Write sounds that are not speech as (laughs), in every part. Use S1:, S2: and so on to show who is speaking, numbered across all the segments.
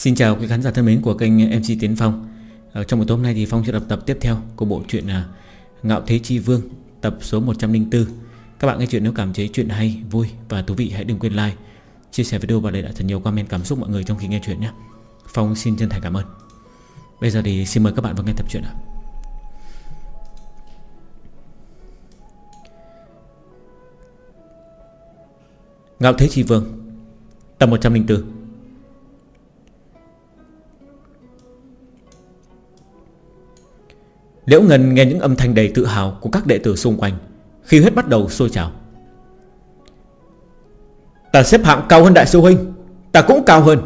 S1: Xin chào quý khán giả thân mến của kênh MC Tiến Phong. Ở Trong buổi tối hôm nay thì Phong sẽ đọc tập tiếp theo của bộ truyện à, Ngạo Thế Chi Vương Tập số 104 Các bạn nghe chuyện nếu cảm thấy chuyện hay, vui và thú vị hãy đừng quên like Chia sẻ video và để lại thật nhiều comment cảm xúc mọi người trong khi nghe chuyện nhé. Phong xin chân thành cảm ơn. Bây giờ thì xin mời các bạn vào nghe tập truyện ạ Ngạo Thế Chi Vương Tập 104 Liễu Ngân nghe những âm thanh đầy tự hào Của các đệ tử xung quanh, Khi huyết bắt đầu sôi trào. Ta xếp hạng cao hơn đại sư huynh, Ta cũng cao hơn.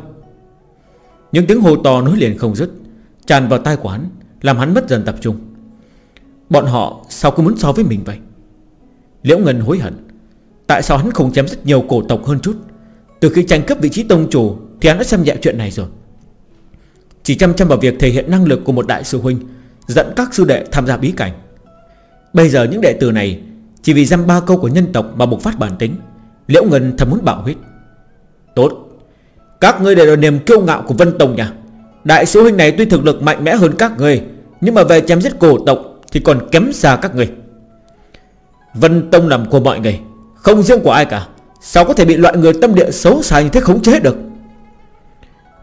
S1: Những tiếng hô to nối liền không dứt, Tràn vào tai quán, Làm hắn mất dần tập trung. Bọn họ sao cứ muốn so với mình vậy? Liễu Ngân hối hận, Tại sao hắn không chém rất nhiều cổ tộc hơn chút? Từ khi tranh cấp vị trí tông chủ Thì hắn đã xem nhẹ chuyện này rồi. Chỉ chăm chăm vào việc thể hiện năng lực của một đại sư huynh Dẫn các sư đệ tham gia bí cảnh. Bây giờ những đệ tử này Chỉ vì dăm ba câu của nhân tộc mà bộc phát bản tính, Liễu Ngân thầm muốn bạo huyết. Tốt, Các ngươi đều là niềm kiêu ngạo của Vân Tông nhà Đại sư huynh này tuy thực lực mạnh mẽ hơn các ngươi, Nhưng mà về chém giết cổ tộc Thì còn kém xa các ngươi. Vân Tông nằm của mọi người, Không riêng của ai cả, Sao có thể bị loại người tâm địa xấu xa như thế khống chế được?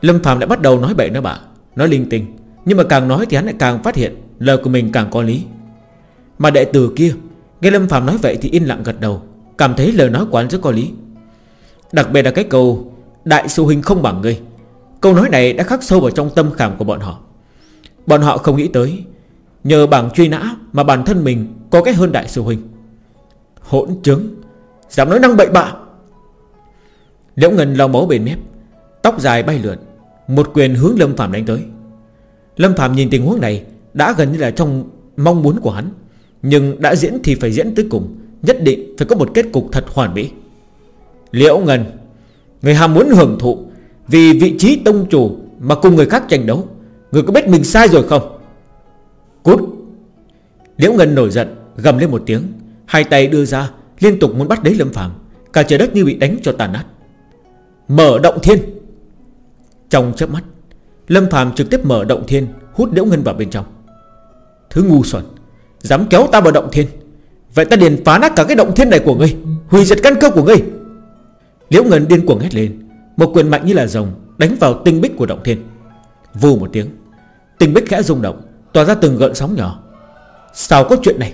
S1: Lâm Phạm lại bắt đầu nói bậy nói bạ, Nói linh tinh. Nhưng mà càng nói thì hắn lại càng phát hiện Lời của mình càng có lý. Mà đệ tử kia, Nghe Lâm Phạm nói vậy thì yên lặng gật đầu, Cảm thấy lời nói của hắn rất có lý. Đặc biệt là cái câu, Đại sư huynh không bằng ngươi. Câu nói này đã khắc sâu vào trong tâm khảm của bọn họ. Bọn họ không nghĩ tới, Nhờ bảng truy nã Mà bản thân mình có cái hơn đại sư huynh. Hỗn chứng Dám nói năng bậy bạ. Liễu Ngân lau máu bên mép, Tóc dài bay lượn, Một quyền hướng Lâm Phạm đánh tới. Lâm Phạm nhìn tình huống này, Đã gần như là trong mong muốn của hắn, Nhưng đã diễn thì phải diễn tới cùng, Nhất định phải có một kết cục thật hoàn mỹ. Liễu Ngân, Người ham muốn hưởng thụ Vì vị trí tông chủ Mà cùng người khác tranh đấu, Người có biết mình sai rồi không? Cút. Liễu Ngân nổi giận, Gầm lên một tiếng, Hai tay đưa ra, Liên tục muốn bắt lấy Lâm Phạm, Cả trời đất như bị đánh cho tàn nát. Mở động thiên. Trong chớp mắt Lâm Phạm trực tiếp mở động thiên, Hút Liễu Ngân vào bên trong. Thứ ngu xuẩn, Dám kéo ta vào động thiên. Vậy ta liền phá nát cả cái động thiên này của ngươi, Hủy diệt căn cơ của ngươi. Liễu Ngân điên cuồng hét lên, Một quyền mạnh như là rồng Đánh vào tinh bích của động thiên. Vù một tiếng, Tinh bích khẽ rung động, Tỏa ra từng gợn sóng nhỏ. Sao có chuyện này?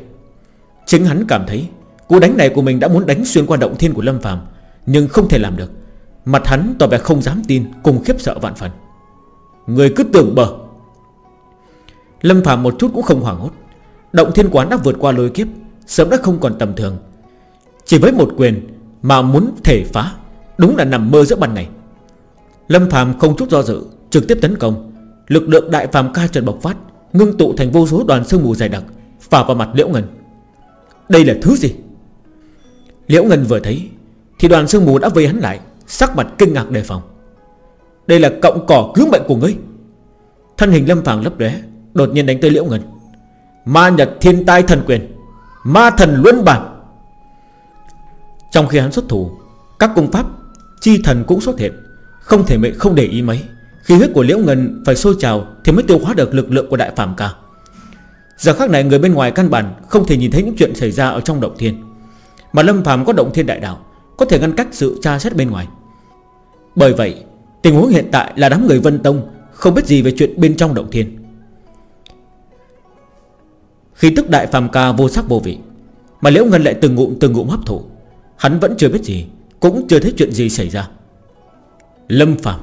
S1: Chính hắn cảm thấy, Cú đánh này của mình đã muốn đánh xuyên qua động thiên của Lâm Phàm, Nhưng không thể làm được. Mặt hắn tỏ vẻ không dám tin, Cùng khiếp sợ vạn phần. Người cứ tưởng bờ. Lâm Phạm một chút cũng không hoảng hốt. Động thiên quán đã vượt qua lôi kiếp, Sớm đã không còn tầm thường. Chỉ với một quyền mà muốn thể phá, Đúng là nằm mơ giữa ban ngày. Lâm Phạm không chút do dự, Trực tiếp tấn công. Lực lượng đại phàm ca trần bộc phát, Ngưng tụ thành vô số đoàn sương mù dày đặc, Phả vào mặt Liễu Ngân. Đây là thứ gì? Liễu Ngân vừa thấy, Thì đoàn sương mù đã vây hắn lại, Sắc mặt kinh ngạc đề phòng. Đây là cộng cỏ cứu mệnh của ngươi. Thân hình lâm phàng lấp lóe, Đột nhiên đánh tới Liễu Ngân. Ma nhật thiên tai thần quyền, Ma thần luân bản. Trong khi hắn xuất thủ, Các công pháp, Chi thần cũng xuất hiện. Không thể mệnh, không để ý mấy. Khi huyết của Liễu Ngân phải sôi trào Thì mới tiêu hóa được lực lượng của đại phạm ca. Giờ khác này người bên ngoài căn bản Không thể nhìn thấy những chuyện xảy ra ở trong động thiên. Mà Lâm phàm có động thiên đại đạo, Có thể ngăn cách sự tra xét bên ngoài. Bởi vậy Tình huống hiện tại là đám người Vân Tông Không biết gì về chuyện bên trong động thiên. Khi tức đại phàm ca vô sắc vô vị, Mà Liễu Ngân lại từng ngụm từng ngụm hấp thụ, Hắn vẫn chưa biết gì, Cũng chưa thấy chuyện gì xảy ra. Lâm phàm,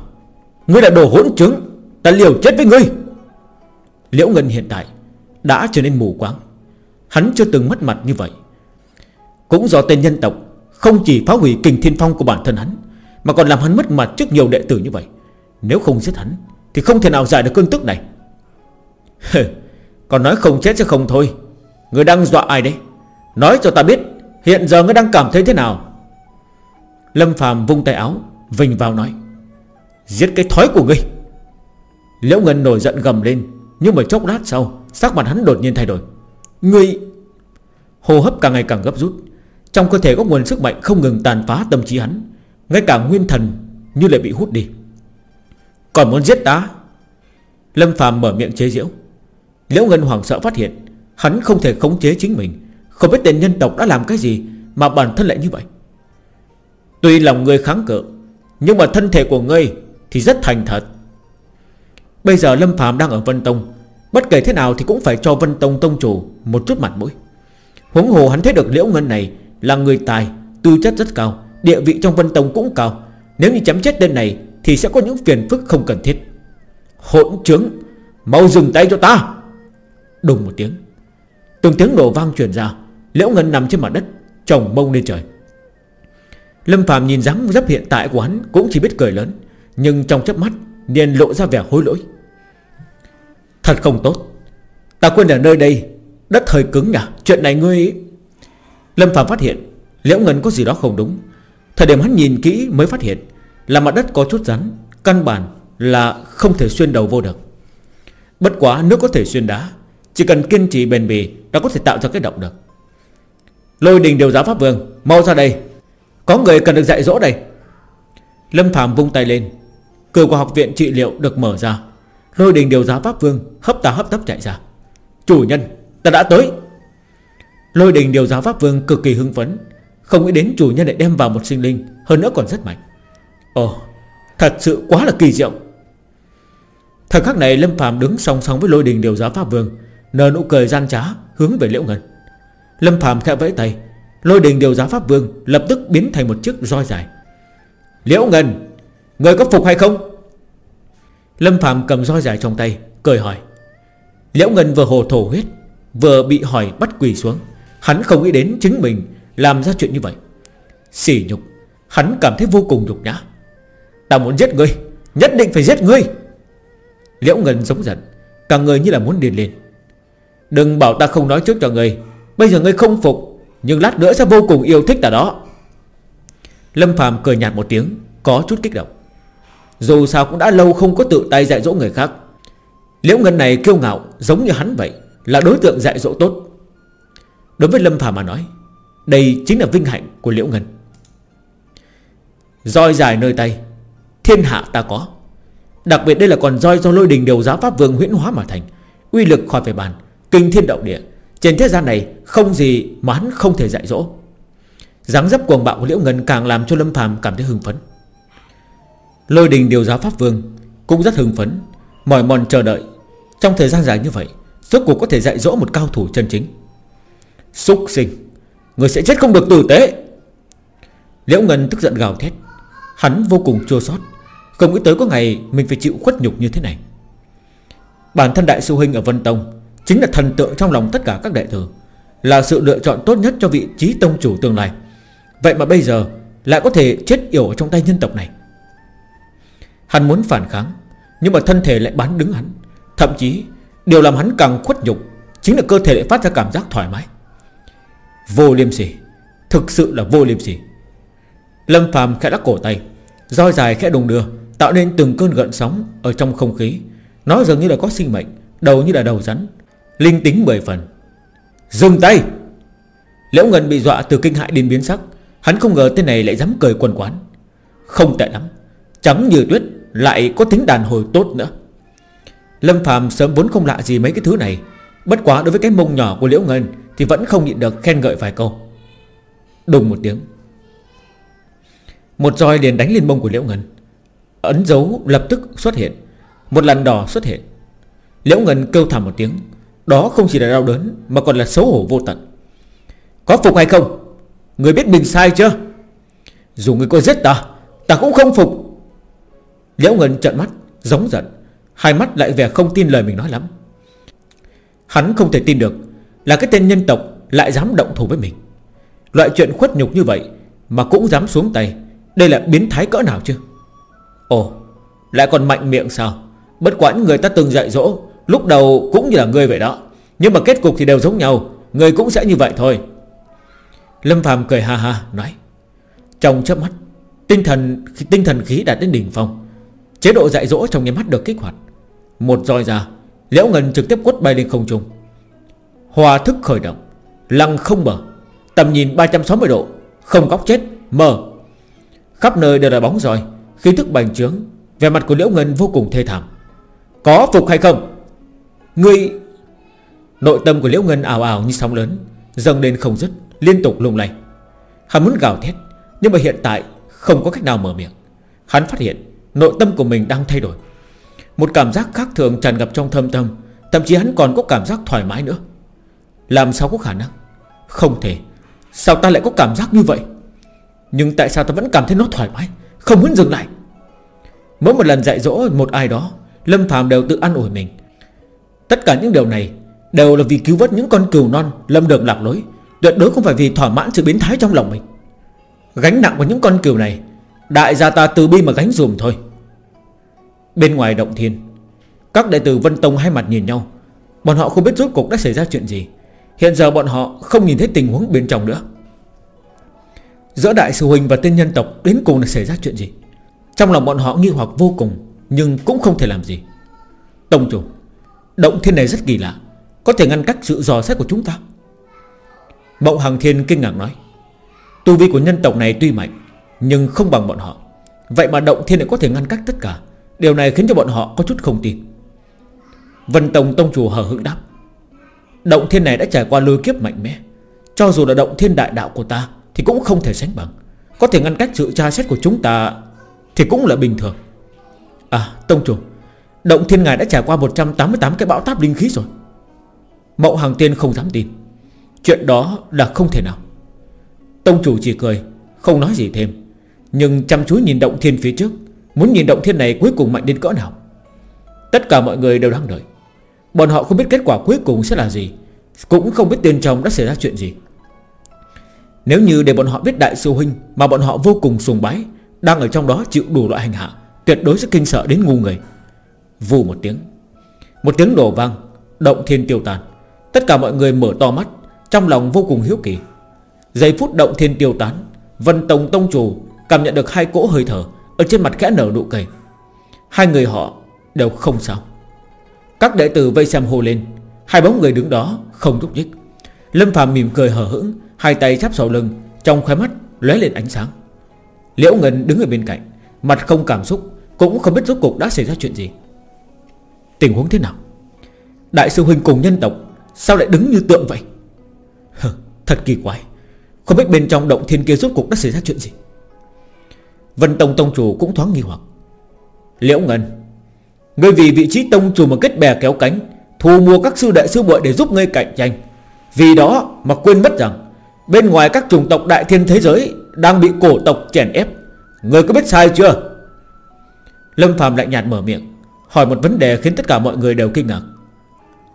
S1: Ngươi là đồ hỗn trứng Ta liều chết với ngươi. Liễu Ngân hiện tại Đã trở nên mù quáng, Hắn chưa từng mất mặt như vậy. Cũng do tên nhân tộc Không chỉ phá hủy kình thiên phong của bản thân hắn mà còn làm hắn mất mặt trước nhiều đệ tử như vậy. Nếu không giết hắn, Thì không thể nào giải được cơn tức này. Còn nói không chết chứ không thôi. Người đang dọa ai đấy? Nói cho ta biết, Hiện giờ ngươi đang cảm thấy thế nào? Lâm phàm vung tay áo Vinh vào nói, Giết cái thói của ngươi. Liễu Ngân nổi giận gầm lên, Nhưng mà chốc lát sau, Sắc mặt hắn đột nhiên thay đổi. Ngươi! Hồ hấp càng ngày càng gấp rút. Trong cơ thể có nguồn sức mạnh không ngừng tàn phá tâm trí hắn. Ngay cả nguyên thần như lại bị hút đi. Còn muốn giết ta? Lâm Phạm mở miệng chế giễu. Liễu Ngân hoảng sợ phát hiện Hắn không thể khống chế chính mình. Không biết tên nhân tộc đã làm cái gì Mà bản thân lại như vậy. Tuy lòng ngươi kháng cự Nhưng mà thân thể của ngươi Thì rất thành thật. Bây giờ Lâm Phạm đang ở Vân Tông Bất kể thế nào thì cũng phải cho Vân Tông Tông chủ Một chút mặt mũi. Huống hồ hắn thấy được Liễu Ngân này Là người tài, tư chất rất cao. Địa vị trong Vân Tông cũng cao. Nếu như chấm chết tên này, Thì sẽ có những phiền phức không cần thiết. Hỗn trướng, Mau dừng tay cho ta. Đùng một tiếng. Từng tiếng nổ vang truyền ra. Liễu Ngân nằm trên mặt đất Trồng mông lên trời. Lâm Phạm nhìn dáng dấp hiện tại của hắn Cũng chỉ biết cười lớn, Nhưng trong chớp mắt, liền lộ ra vẻ hối lỗi. Thật không tốt. Ta quên ở nơi đây, Đất hơi cứng nhỉ. Chuyện này ngươi Lâm Phạm phát hiện, Liễu Ngân có gì đó không đúng. Thời điểm hắn nhìn kỹ mới phát hiện Là mặt đất có chút rắn, Căn bản là không thể xuyên đầu vô được. Bất quá nước có thể xuyên đá, Chỉ cần kiên trì bền bỉ Đã có thể tạo ra cái động được. Lôi đình điều giáo Pháp Vương, Mau ra đây. Có người cần được dạy dỗ đây. Lâm Phạm vung tay lên. Cửa của học viện trị liệu được mở ra. Lôi đình điều giáo Pháp Vương Hấp tá hấp tấp chạy ra. Chủ nhân, ta đã tới. Lôi đình điều giáo Pháp Vương cực kỳ hưng phấn. Không nghĩ đến chủ nhân lại đem vào một sinh linh, Hơn nữa còn rất mạnh. Ồ, thật sự quá là kỳ diệu. Thời khắc này Lâm Phạm đứng song song với lôi đình điều giáo Pháp Vương, Nở nụ cười gian trá, Hướng về Liễu Ngân. Lâm Phạm khẽ vẫy tay, Lôi đình điều giáo Pháp Vương Lập tức biến thành một chiếc roi dài. Liễu Ngân, Người có phục hay không? Lâm Phạm cầm roi dài trong tay, Cười hỏi. Liễu Ngân vừa hồ thổ huyết, Vừa bị hỏi bắt quỳ xuống. Hắn không nghĩ đến chính mình làm ra chuyện như vậy. Xỉ nhục. Hắn cảm thấy vô cùng nhục nhã. Ta muốn giết ngươi. Nhất định phải giết ngươi. Liễu Ngân giống giận. Cả người như là muốn điên lên. Đừng bảo ta không nói trước cho ngươi. Bây giờ ngươi không phục, Nhưng lát nữa sẽ vô cùng yêu thích ta đó. Lâm Phạm cười nhạt một tiếng, Có chút kích động. Dù sao cũng đã lâu không có tự tay dạy dỗ người khác. Liễu Ngân này kiêu ngạo, Giống như hắn vậy, Là đối tượng dạy dỗ tốt. Đối với Lâm Phạm mà nói đây chính là vinh hạnh của Liễu Ngân. Roi dài nơi tay, Thiên hạ ta có. Đặc biệt đây là còn roi do lôi đình điều giá Pháp Vương huyễn hóa mà thành. Uy lực khỏi phải bàn, Kinh thiên động địa. Trên thế gian này, không gì mà hắn không thể dạy dỗ. Dáng dấp cuồng bạo của Liễu Ngân Càng làm cho Lâm Phàm cảm thấy hưng phấn. Lôi đình điều giáo Pháp Vương Cũng rất hưng phấn, Mỏi mòn chờ đợi. Trong thời gian dài như vậy, Rốt cuộc có thể dạy dỗ một cao thủ chân chính. Xúc sinh. Người sẽ chết không được tử tế. Liễu Ngân tức giận gào thét. Hắn vô cùng chua xót. Không nghĩ tới có ngày mình phải chịu khuất nhục như thế này. Bản thân Đại Sư Huynh ở Vân Tông Chính là thần tượng trong lòng tất cả các đệ tử, Là sự lựa chọn tốt nhất cho vị trí tông chủ tương lai. Vậy mà bây giờ Lại có thể chết yểu ở trong tay nhân tộc này. Hắn muốn phản kháng, Nhưng mà thân thể lại bán đứng hắn. Thậm chí, Điều làm hắn càng khuất nhục Chính là cơ thể lại phát ra cảm giác thoải mái. Vô liêm sỉ. Thực sự là vô liêm sỉ. Lâm Phàm khẽ lắc cổ tay, roi dài khẽ đùng đưa, Tạo nên từng cơn gợn sóng Ở trong không khí. Nó dường như là có sinh mệnh, Đầu như là đầu rắn, Linh tính 10 phần. Dừng tay! Liễu Ngân bị dọa từ kinh hại đến biến sắc. Hắn không ngờ tên này lại dám cười quần quán. Không tệ lắm. Trắng như tuyết, lại có tính đàn hồi tốt nữa. Lâm Phạm sớm vốn không lạ gì mấy cái thứ này. Bất quá đối với cái mông nhỏ của Liễu Ngân thì vẫn không nhịn được khen ngợi vài câu. Đùng một tiếng, một roi liền đánh lên mông của Liễu Ngân. Ấn dấu lập tức xuất hiện, Một lần đỏ xuất hiện. Liễu Ngân kêu thảm một tiếng, Đó không chỉ là đau đớn Mà còn là xấu hổ vô tận. Có phục hay không? Người biết mình sai chưa? Dù người có giết ta Ta cũng không phục. Liễu Ngân trợn mắt, Giống giận, Hai mắt lại vẻ không tin lời mình nói lắm. Hắn không thể tin được là cái tên nhân tộc lại dám động thủ với mình. Loại chuyện khuất nhục như vậy Mà cũng dám xuống tay, đây là biến thái cỡ nào chứ? Ồ, Lại còn mạnh miệng sao? Bất quả người ta từng dạy dỗ, Lúc đầu cũng như là ngươi vậy đó. Nhưng mà kết cục thì đều giống nhau Người cũng sẽ như vậy thôi. Lâm Phàm cười ha ha, nói. Trong chớp mắt, Tinh thần tinh thần khí đạt đến đỉnh phong. Chế độ dạy dỗ trong nhà mắt được kích hoạt. Một roi ra, Liễu Ngân trực tiếp quất bay lên không trung. Hòa thức khởi động. Lăng không mở. Tầm nhìn 360 độ. Không góc chết. Mở Khắp nơi đều là bóng rồi Khí thức bành trướng. Về mặt của Liễu Ngân vô cùng thê thảm. Có phục hay không? Ngươi Nội tâm của Liễu Ngân ảo ảo như sóng lớn, Dâng lên không dứt, Liên tục lung lay. Hắn muốn gào thét, Nhưng mà hiện tại không có cách nào mở miệng. Hắn phát hiện nội tâm của mình đang thay đổi. Một cảm giác khác thường tràn ngập trong thâm tâm, Thậm chí hắn còn có cảm giác thoải mái nữa. Làm sao có khả năng? Không thể. Sao ta lại có cảm giác như vậy? Nhưng tại sao ta vẫn cảm thấy nó thoải mái, Không muốn dừng lại? Mỗi một lần dạy dỗ một ai đó, Lâm Phạm đều tự ăn ủi mình. Tất cả những điều này Đều là vì cứu vớt những con cừu non Lâm đường lạc lối, Tuyệt đối không phải vì thỏa mãn sự biến thái trong lòng mình. Gánh nặng của những con cừu này, Đại gia ta từ bi mà gánh dùm thôi. Bên ngoài động thiên, Các đệ tử Vân Tông hai mặt nhìn nhau. Bọn họ không biết rốt cuộc đã xảy ra chuyện gì. Hiện giờ bọn họ không nhìn thấy tình huống bên trong nữa. Giữa đại sư huynh và tên nhân tộc Đến cùng là xảy ra chuyện gì? Trong lòng bọn họ nghi hoặc vô cùng, Nhưng cũng không thể làm gì. Tông chủ, Động thiên này rất kỳ lạ, Có thể ngăn cách sự dò xét của chúng ta? Mộng Hằng Thiên kinh ngạc nói, Tu vi của nhân tộc này tuy mạnh, Nhưng không bằng bọn họ. Vậy mà động thiên lại có thể ngăn cách tất cả, Điều này khiến cho bọn họ có chút không tin. Vân Tông Tông Chủ hờ hững đáp Động thiên này đã trải qua lôi kiếp mạnh mẽ. Cho dù là động thiên đại đạo của ta, Thì cũng không thể sánh bằng. Có thể ngăn cách sự tra xét của chúng ta Thì cũng là bình thường. À Tông Chủ, Động thiên ngài đã trải qua 188 cái bão táp linh khí rồi. Mậu Hàng Tiên không dám tin. Chuyện đó là không thể nào. Tông chủ chỉ cười, Không nói gì thêm. Nhưng chăm chú nhìn động thiên phía trước, Muốn nhìn động thiên này cuối cùng mạnh đến cỡ nào. Tất cả mọi người đều đang đợi. Bọn họ không biết kết quả cuối cùng sẽ là gì, Cũng không biết tiền chồng đã xảy ra chuyện gì. Nếu như để bọn họ biết đại sư huynh Mà bọn họ vô cùng sùng bái, Đang ở trong đó chịu đủ loại hành hạ, Tuyệt đối sẽ kinh sợ đến ngu người. Vù một tiếng Một tiếng đổ vang, Động thiên tiêu tàn. Tất cả mọi người mở to mắt, Trong lòng vô cùng hiếu kỳ. Giây phút động thiên tiêu tán, Vân Tông Tông Chủ cảm nhận được hai cỗ hơi thở Ở trên mặt khẽ nở nụ cười. Hai người họ đều không sao. Các đệ tử vây xem hô lên. Hai bóng người đứng đó không thúc nhích. Lâm Phạm mỉm cười hờ hững, Hai tay chắp sau lưng, Trong khóe mắt lóe lên ánh sáng. Liễu Ngân đứng ở bên cạnh, Mặt không cảm xúc, Cũng không biết rốt cuộc đã xảy ra chuyện gì. Tình huống thế nào? Đại sư huynh cùng nhân tộc, Sao lại đứng như tượng vậy? Thật kỳ quái. Không biết bên trong động thiên kia rốt cuộc đã xảy ra chuyện gì? Vân Tông Tông Chủ cũng thoáng nghi hoặc. Liễu Ngân Ngươi vì vị trí Tông Chủ mà kết bè kéo cánh Thu mua các sư đệ sư muội để giúp ngươi cạnh tranh. Vì đó mà quên mất rằng, Bên ngoài các chủng tộc đại thiên thế giới Đang bị cổ tộc chèn ép. Ngươi có biết sai chưa? Lâm Phạm lạnh nhạt mở miệng, Hỏi một vấn đề khiến tất cả mọi người đều kinh ngạc.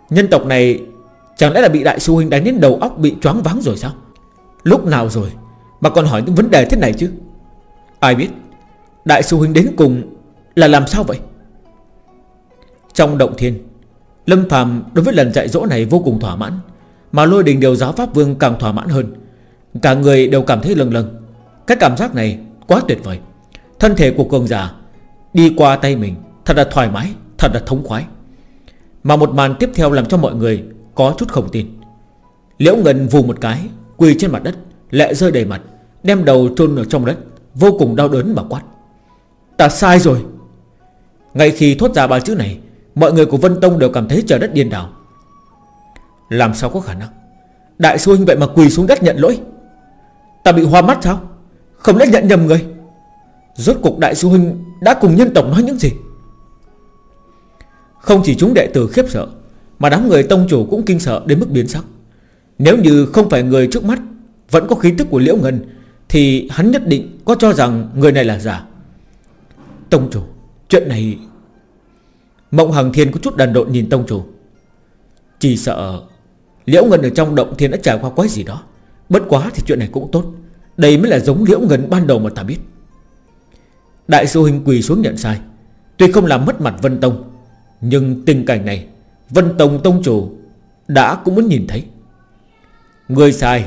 S1: Nhân tộc này Chẳng lẽ là bị đại sư huynh đánh đến đầu óc Bị choáng váng rồi sao? Lúc nào rồi Mà còn hỏi những vấn đề thế này chứ? Ai biết, Đại sư huynh đến cùng là làm sao vậy? Trong động thiên. Lâm Phạm đối với lần dạy dỗ này vô cùng thỏa mãn, Mà lôi đình điều giáo Pháp Vương càng thỏa mãn hơn. Cả người đều cảm thấy lâng lâng. Cái cảm giác này quá tuyệt vời. Thân thể của cường giả Đi qua tay mình, Thật là thoải mái, Thật là thống khoái. Mà một màn tiếp theo làm cho mọi người Có chút không tin. Liễu Ngân vù một cái, Quỳ trên mặt đất, Lệ rơi đầy mặt, Đem đầu trôn ở trong đất, Vô cùng đau đớn mà quát. Ta sai rồi. Ngay khi thốt ra ba chữ này Mọi người của Vân Tông đều cảm thấy trời đất điên đảo. Làm sao có khả năng? Đại sư huynh vậy mà quỳ xuống đất nhận lỗi. Ta bị hoa mắt sao? Không lẽ nhận nhầm người? Rốt cuộc đại sư huynh đã cùng nhân tộc nói những gì? Không chỉ chúng đệ tử khiếp sợ, Mà đám người tông chủ cũng kinh sợ đến mức biến sắc. Nếu như không phải người trước mắt Vẫn có khí tức của Liễu Ngân, Thì hắn nhất định có cho rằng người này là giả. Tông chủ, Chuyện này Mộng Hằng Thiên có chút đần độn nhìn tông chủ. Chỉ sợ Liễu Ngân ở trong động thiên đã trải qua quái gì đó. Bất quá thì chuyện này cũng tốt. Đây mới là giống Liễu Ngân ban đầu mà ta biết. Đại sư huynh quỳ xuống nhận sai. Tuy không làm mất mặt Vân Tông, Nhưng tình cảnh này Vân Tông Tông Chủ Đã cũng muốn nhìn thấy. Người sai,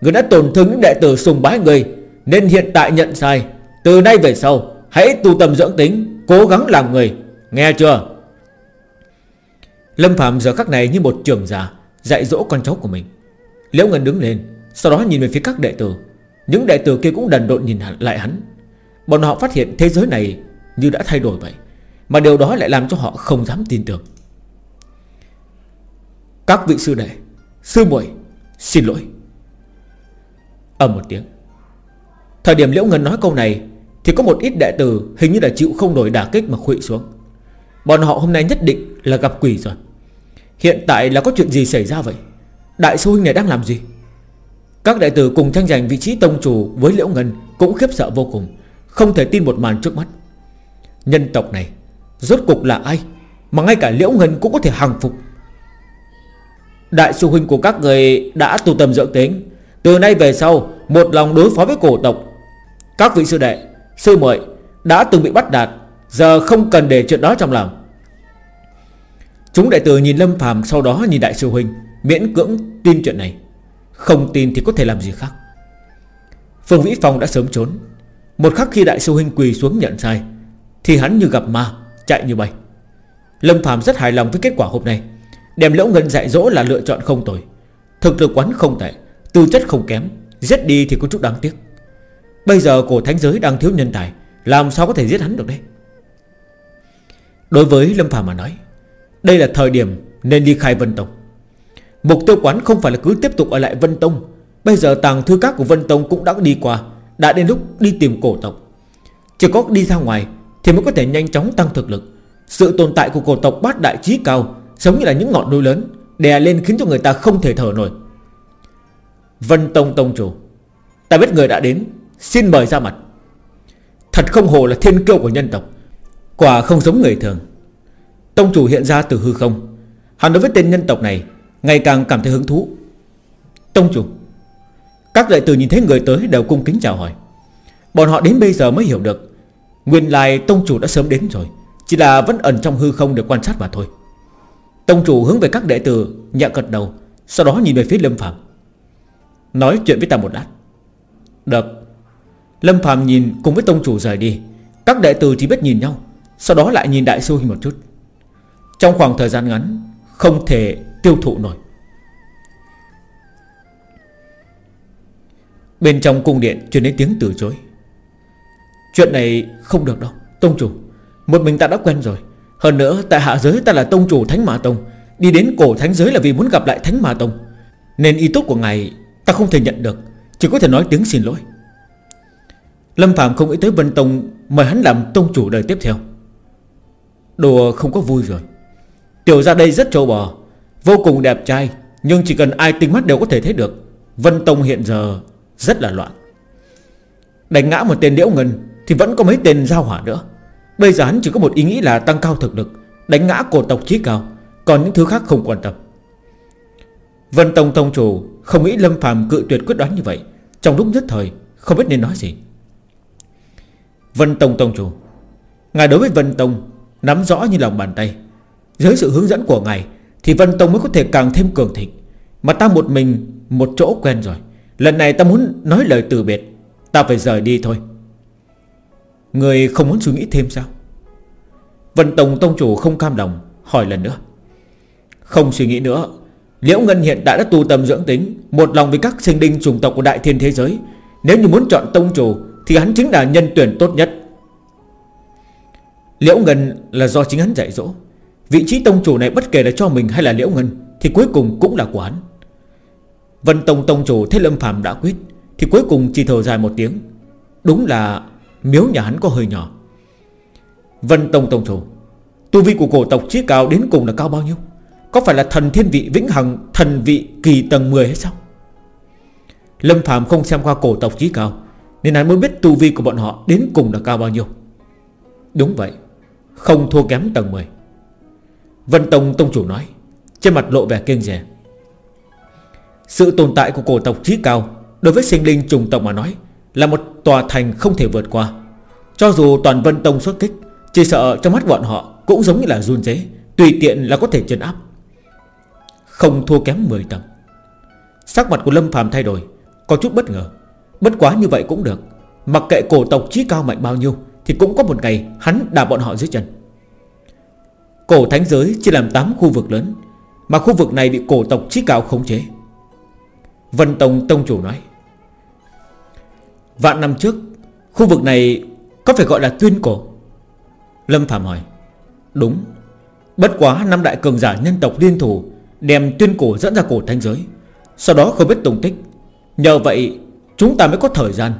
S1: Người đã tổn thương những đệ tử sùng bái người, Nên hiện tại nhận sai. Từ nay về sau, Hãy tu tâm dưỡng tính, Cố gắng làm người. Nghe chưa? Lâm Phạm giờ khắc này như một trưởng già, Dạy dỗ con cháu của mình. Liễu Ngân đứng lên, Sau đó nhìn về phía các đệ tử. Những đệ tử kia cũng đần độn nhìn lại hắn. Bọn họ phát hiện thế giới này như đã thay đổi vậy, Mà điều đó lại làm cho họ không dám tin tưởng. Các vị sư đệ, Sư muội, Xin lỗi. Ở một tiếng. Thời điểm Liễu Ngân nói câu này, Thì có một ít đệ tử hình như là chịu không nổi đả kích mà khụy xuống. Bọn họ hôm nay nhất định là gặp quỷ rồi. Hiện tại là có chuyện gì xảy ra vậy? Đại sư huynh này đang làm gì? Các đại tử cùng tranh giành vị trí tông chủ Với Liễu Ngân cũng khiếp sợ vô cùng, Không thể tin một màn trước mắt. Nhân tộc này, Rốt cục là ai Mà ngay cả Liễu Ngân cũng có thể hàng phục? Đại sư huynh của các người đã tu tâm dưỡng tính. Từ nay về sau, Một lòng đối phó với cổ tộc. Các vị sư đệ, Sư muội đã từng bị bắt đạt Giờ không cần để chuyện đó trong lòng. Chúng đại tử nhìn Lâm Phàm Sau đó nhìn đại sư huynh, Miễn cưỡng tin chuyện này. Không tin thì có thể làm gì khác. Phương Vĩ Phong đã sớm trốn. Một khắc khi đại sư huynh quỳ xuống nhận sai, Thì hắn như gặp ma, Chạy như bay. Lâm Phàm rất hài lòng với kết quả hôm nay. Đem lỗ ngân dạy dỗ là lựa chọn không tồi. Thực lực quán không tệ, Tư chất không kém, Giết đi thì có chút đáng tiếc. Bây giờ cổ thánh giới đang thiếu nhân tài, Làm sao có thể giết hắn được đây? Đối với Lâm Phàm mà nói, Đây là thời điểm nên đi khai Vân Tông. Mục tiêu quán không phải là cứ tiếp tục ở lại Vân Tông. Bây giờ tàng thư các của Vân Tông cũng đã đi qua, Đã đến lúc đi tìm cổ tộc. Chỉ có đi ra ngoài Thì mới có thể nhanh chóng tăng thực lực. Sự tồn tại của cổ tộc bát đại trí cao Giống như là những ngọn núi lớn, Đè lên khiến cho người ta không thể thở nổi. Vân Tông Tông Chủ, Ta biết người đã đến, Xin mời ra mặt. Thật không hồ là thiên kiêu của nhân tộc. Quả không giống người thường. Tông chủ hiện ra từ hư không. Hắn đối với tên nhân tộc này, Ngày càng cảm thấy hứng thú. Tông chủ, Các đại tử nhìn thấy người tới đều cung kính chào hỏi. Bọn họ đến bây giờ mới hiểu được, Nguyên lai tông chủ đã sớm đến rồi, Chỉ là vẫn ẩn trong hư không để quan sát mà thôi. Tông chủ hướng về các đệ tử Nhẹ gật đầu, Sau đó nhìn về phía Lâm Phạm Nói chuyện với ta một lát. Được. Lâm Phạm nhìn cùng với tông chủ rời đi, Các đệ tử chỉ biết nhìn nhau. Sau đó lại nhìn đại sư huynh một chút. Trong khoảng thời gian ngắn, Không thể tiêu thụ nổi. Bên trong cung điện truyền đến tiếng từ chối. Chuyện này không được đâu, Tông chủ. Một mình ta đã quen rồi. Hơn nữa, tại hạ giới ta là tông chủ Thánh Mã Tông. Đi đến cổ thánh giới là vì muốn gặp lại Thánh Mã Tông. Nên ý tốt của ngài ta không thể nhận được. Chỉ có thể nói tiếng xin lỗi. Lâm Phạm không nghĩ tới Vân Tông Mời hắn làm tông chủ đời tiếp theo. Đùa không có vui rồi. Tiểu ra đây rất trâu bò, Vô cùng đẹp trai, Nhưng chỉ cần ai tinh mắt đều có thể thấy được. Vân Tông hiện giờ rất là loạn. Đánh ngã một tên Liễu Ngân Thì vẫn có mấy tên giao hỏa nữa. Bây giờ hắn chỉ có một ý nghĩ là tăng cao thực lực, Đánh ngã cổ tộc chí cao, Còn những thứ khác không quan tâm. Vân Tông Tông Chủ Không nghĩ Lâm Phàm cự tuyệt quyết đoán như vậy. Trong lúc nhất thời, không biết nên nói gì. Vân Tông Tông Chủ, Ngài đối với Vân Tông Nắm rõ như lòng bàn tay. Dưới sự hướng dẫn của ngài, Thì Vân Tông mới có thể càng thêm cường thịnh. Mà ta một mình, một chỗ quen rồi. Lần này ta muốn nói lời từ biệt. Ta phải rời đi thôi. Người không muốn suy nghĩ thêm sao? Vân Tông Tông Chủ không cam lòng, Hỏi lần nữa. Không suy nghĩ nữa. Liễu Ngân hiện tại đã tu tâm dưỡng tính, Một lòng với các sinh linh chủng tộc của đại thiên thế giới. Nếu như muốn chọn Tông Chủ, Thì hắn chính là nhân tuyển tốt nhất. Liễu Ngân là do chính hắn dạy dỗ. Vị trí Tông Chủ này bất kể là cho mình hay là Liễu Ngân Thì cuối cùng cũng là của hắn. Vân Tông Tông Chủ thấy Lâm Phạm đã quyết Thì cuối cùng chỉ thở dài một tiếng. Đúng là miếu nhà hắn có hơi nhỏ. Vân Tông Tông Chủ, Tu vi của cổ tộc chí cao đến cùng là cao bao nhiêu? Có phải là thần thiên vị vĩnh hằng, Thần vị kỳ tầng 10 hay sao? Lâm Phạm không xem qua cổ tộc chí cao Nên hắn mới biết tu vi của bọn họ Đến cùng là cao bao nhiêu. Đúng vậy không thua kém tầng 10 Vân Tông Tông Chủ nói, Trên mặt lộ vẻ kiêng rẻ Sự tồn tại của cổ tộc trí cao Đối với sinh linh trùng tộc mà nói Là một tòa thành không thể vượt qua. Cho dù toàn Vân Tông xuất kích, Chỉ sợ trong mắt bọn họ Cũng giống như là run dế Tùy tiện là có thể chân áp. Không thua kém 10 tầng. Sắc mặt của Lâm Phàm thay đổi, Có chút bất ngờ. Bất quá như vậy cũng được, Mặc kệ cổ tộc trí cao mạnh bao nhiêu thì cũng có một ngày hắn đạp bọn họ dưới chân. Cổ thánh giới chia làm 8 khu vực lớn, Mà khu vực này bị cổ tộc chí cao khống chế. Vân Tông Tông Chủ nói, Vạn năm trước, Khu vực này có phải gọi là tuyên cổ? Lâm Phạm hỏi, Đúng, Bất quá năm đại cường giả nhân tộc liên thủ Đem tuyên cổ dẫn ra cổ thanh giới, Sau đó không biết tung tích. Nhờ vậy, chúng ta mới có thời gian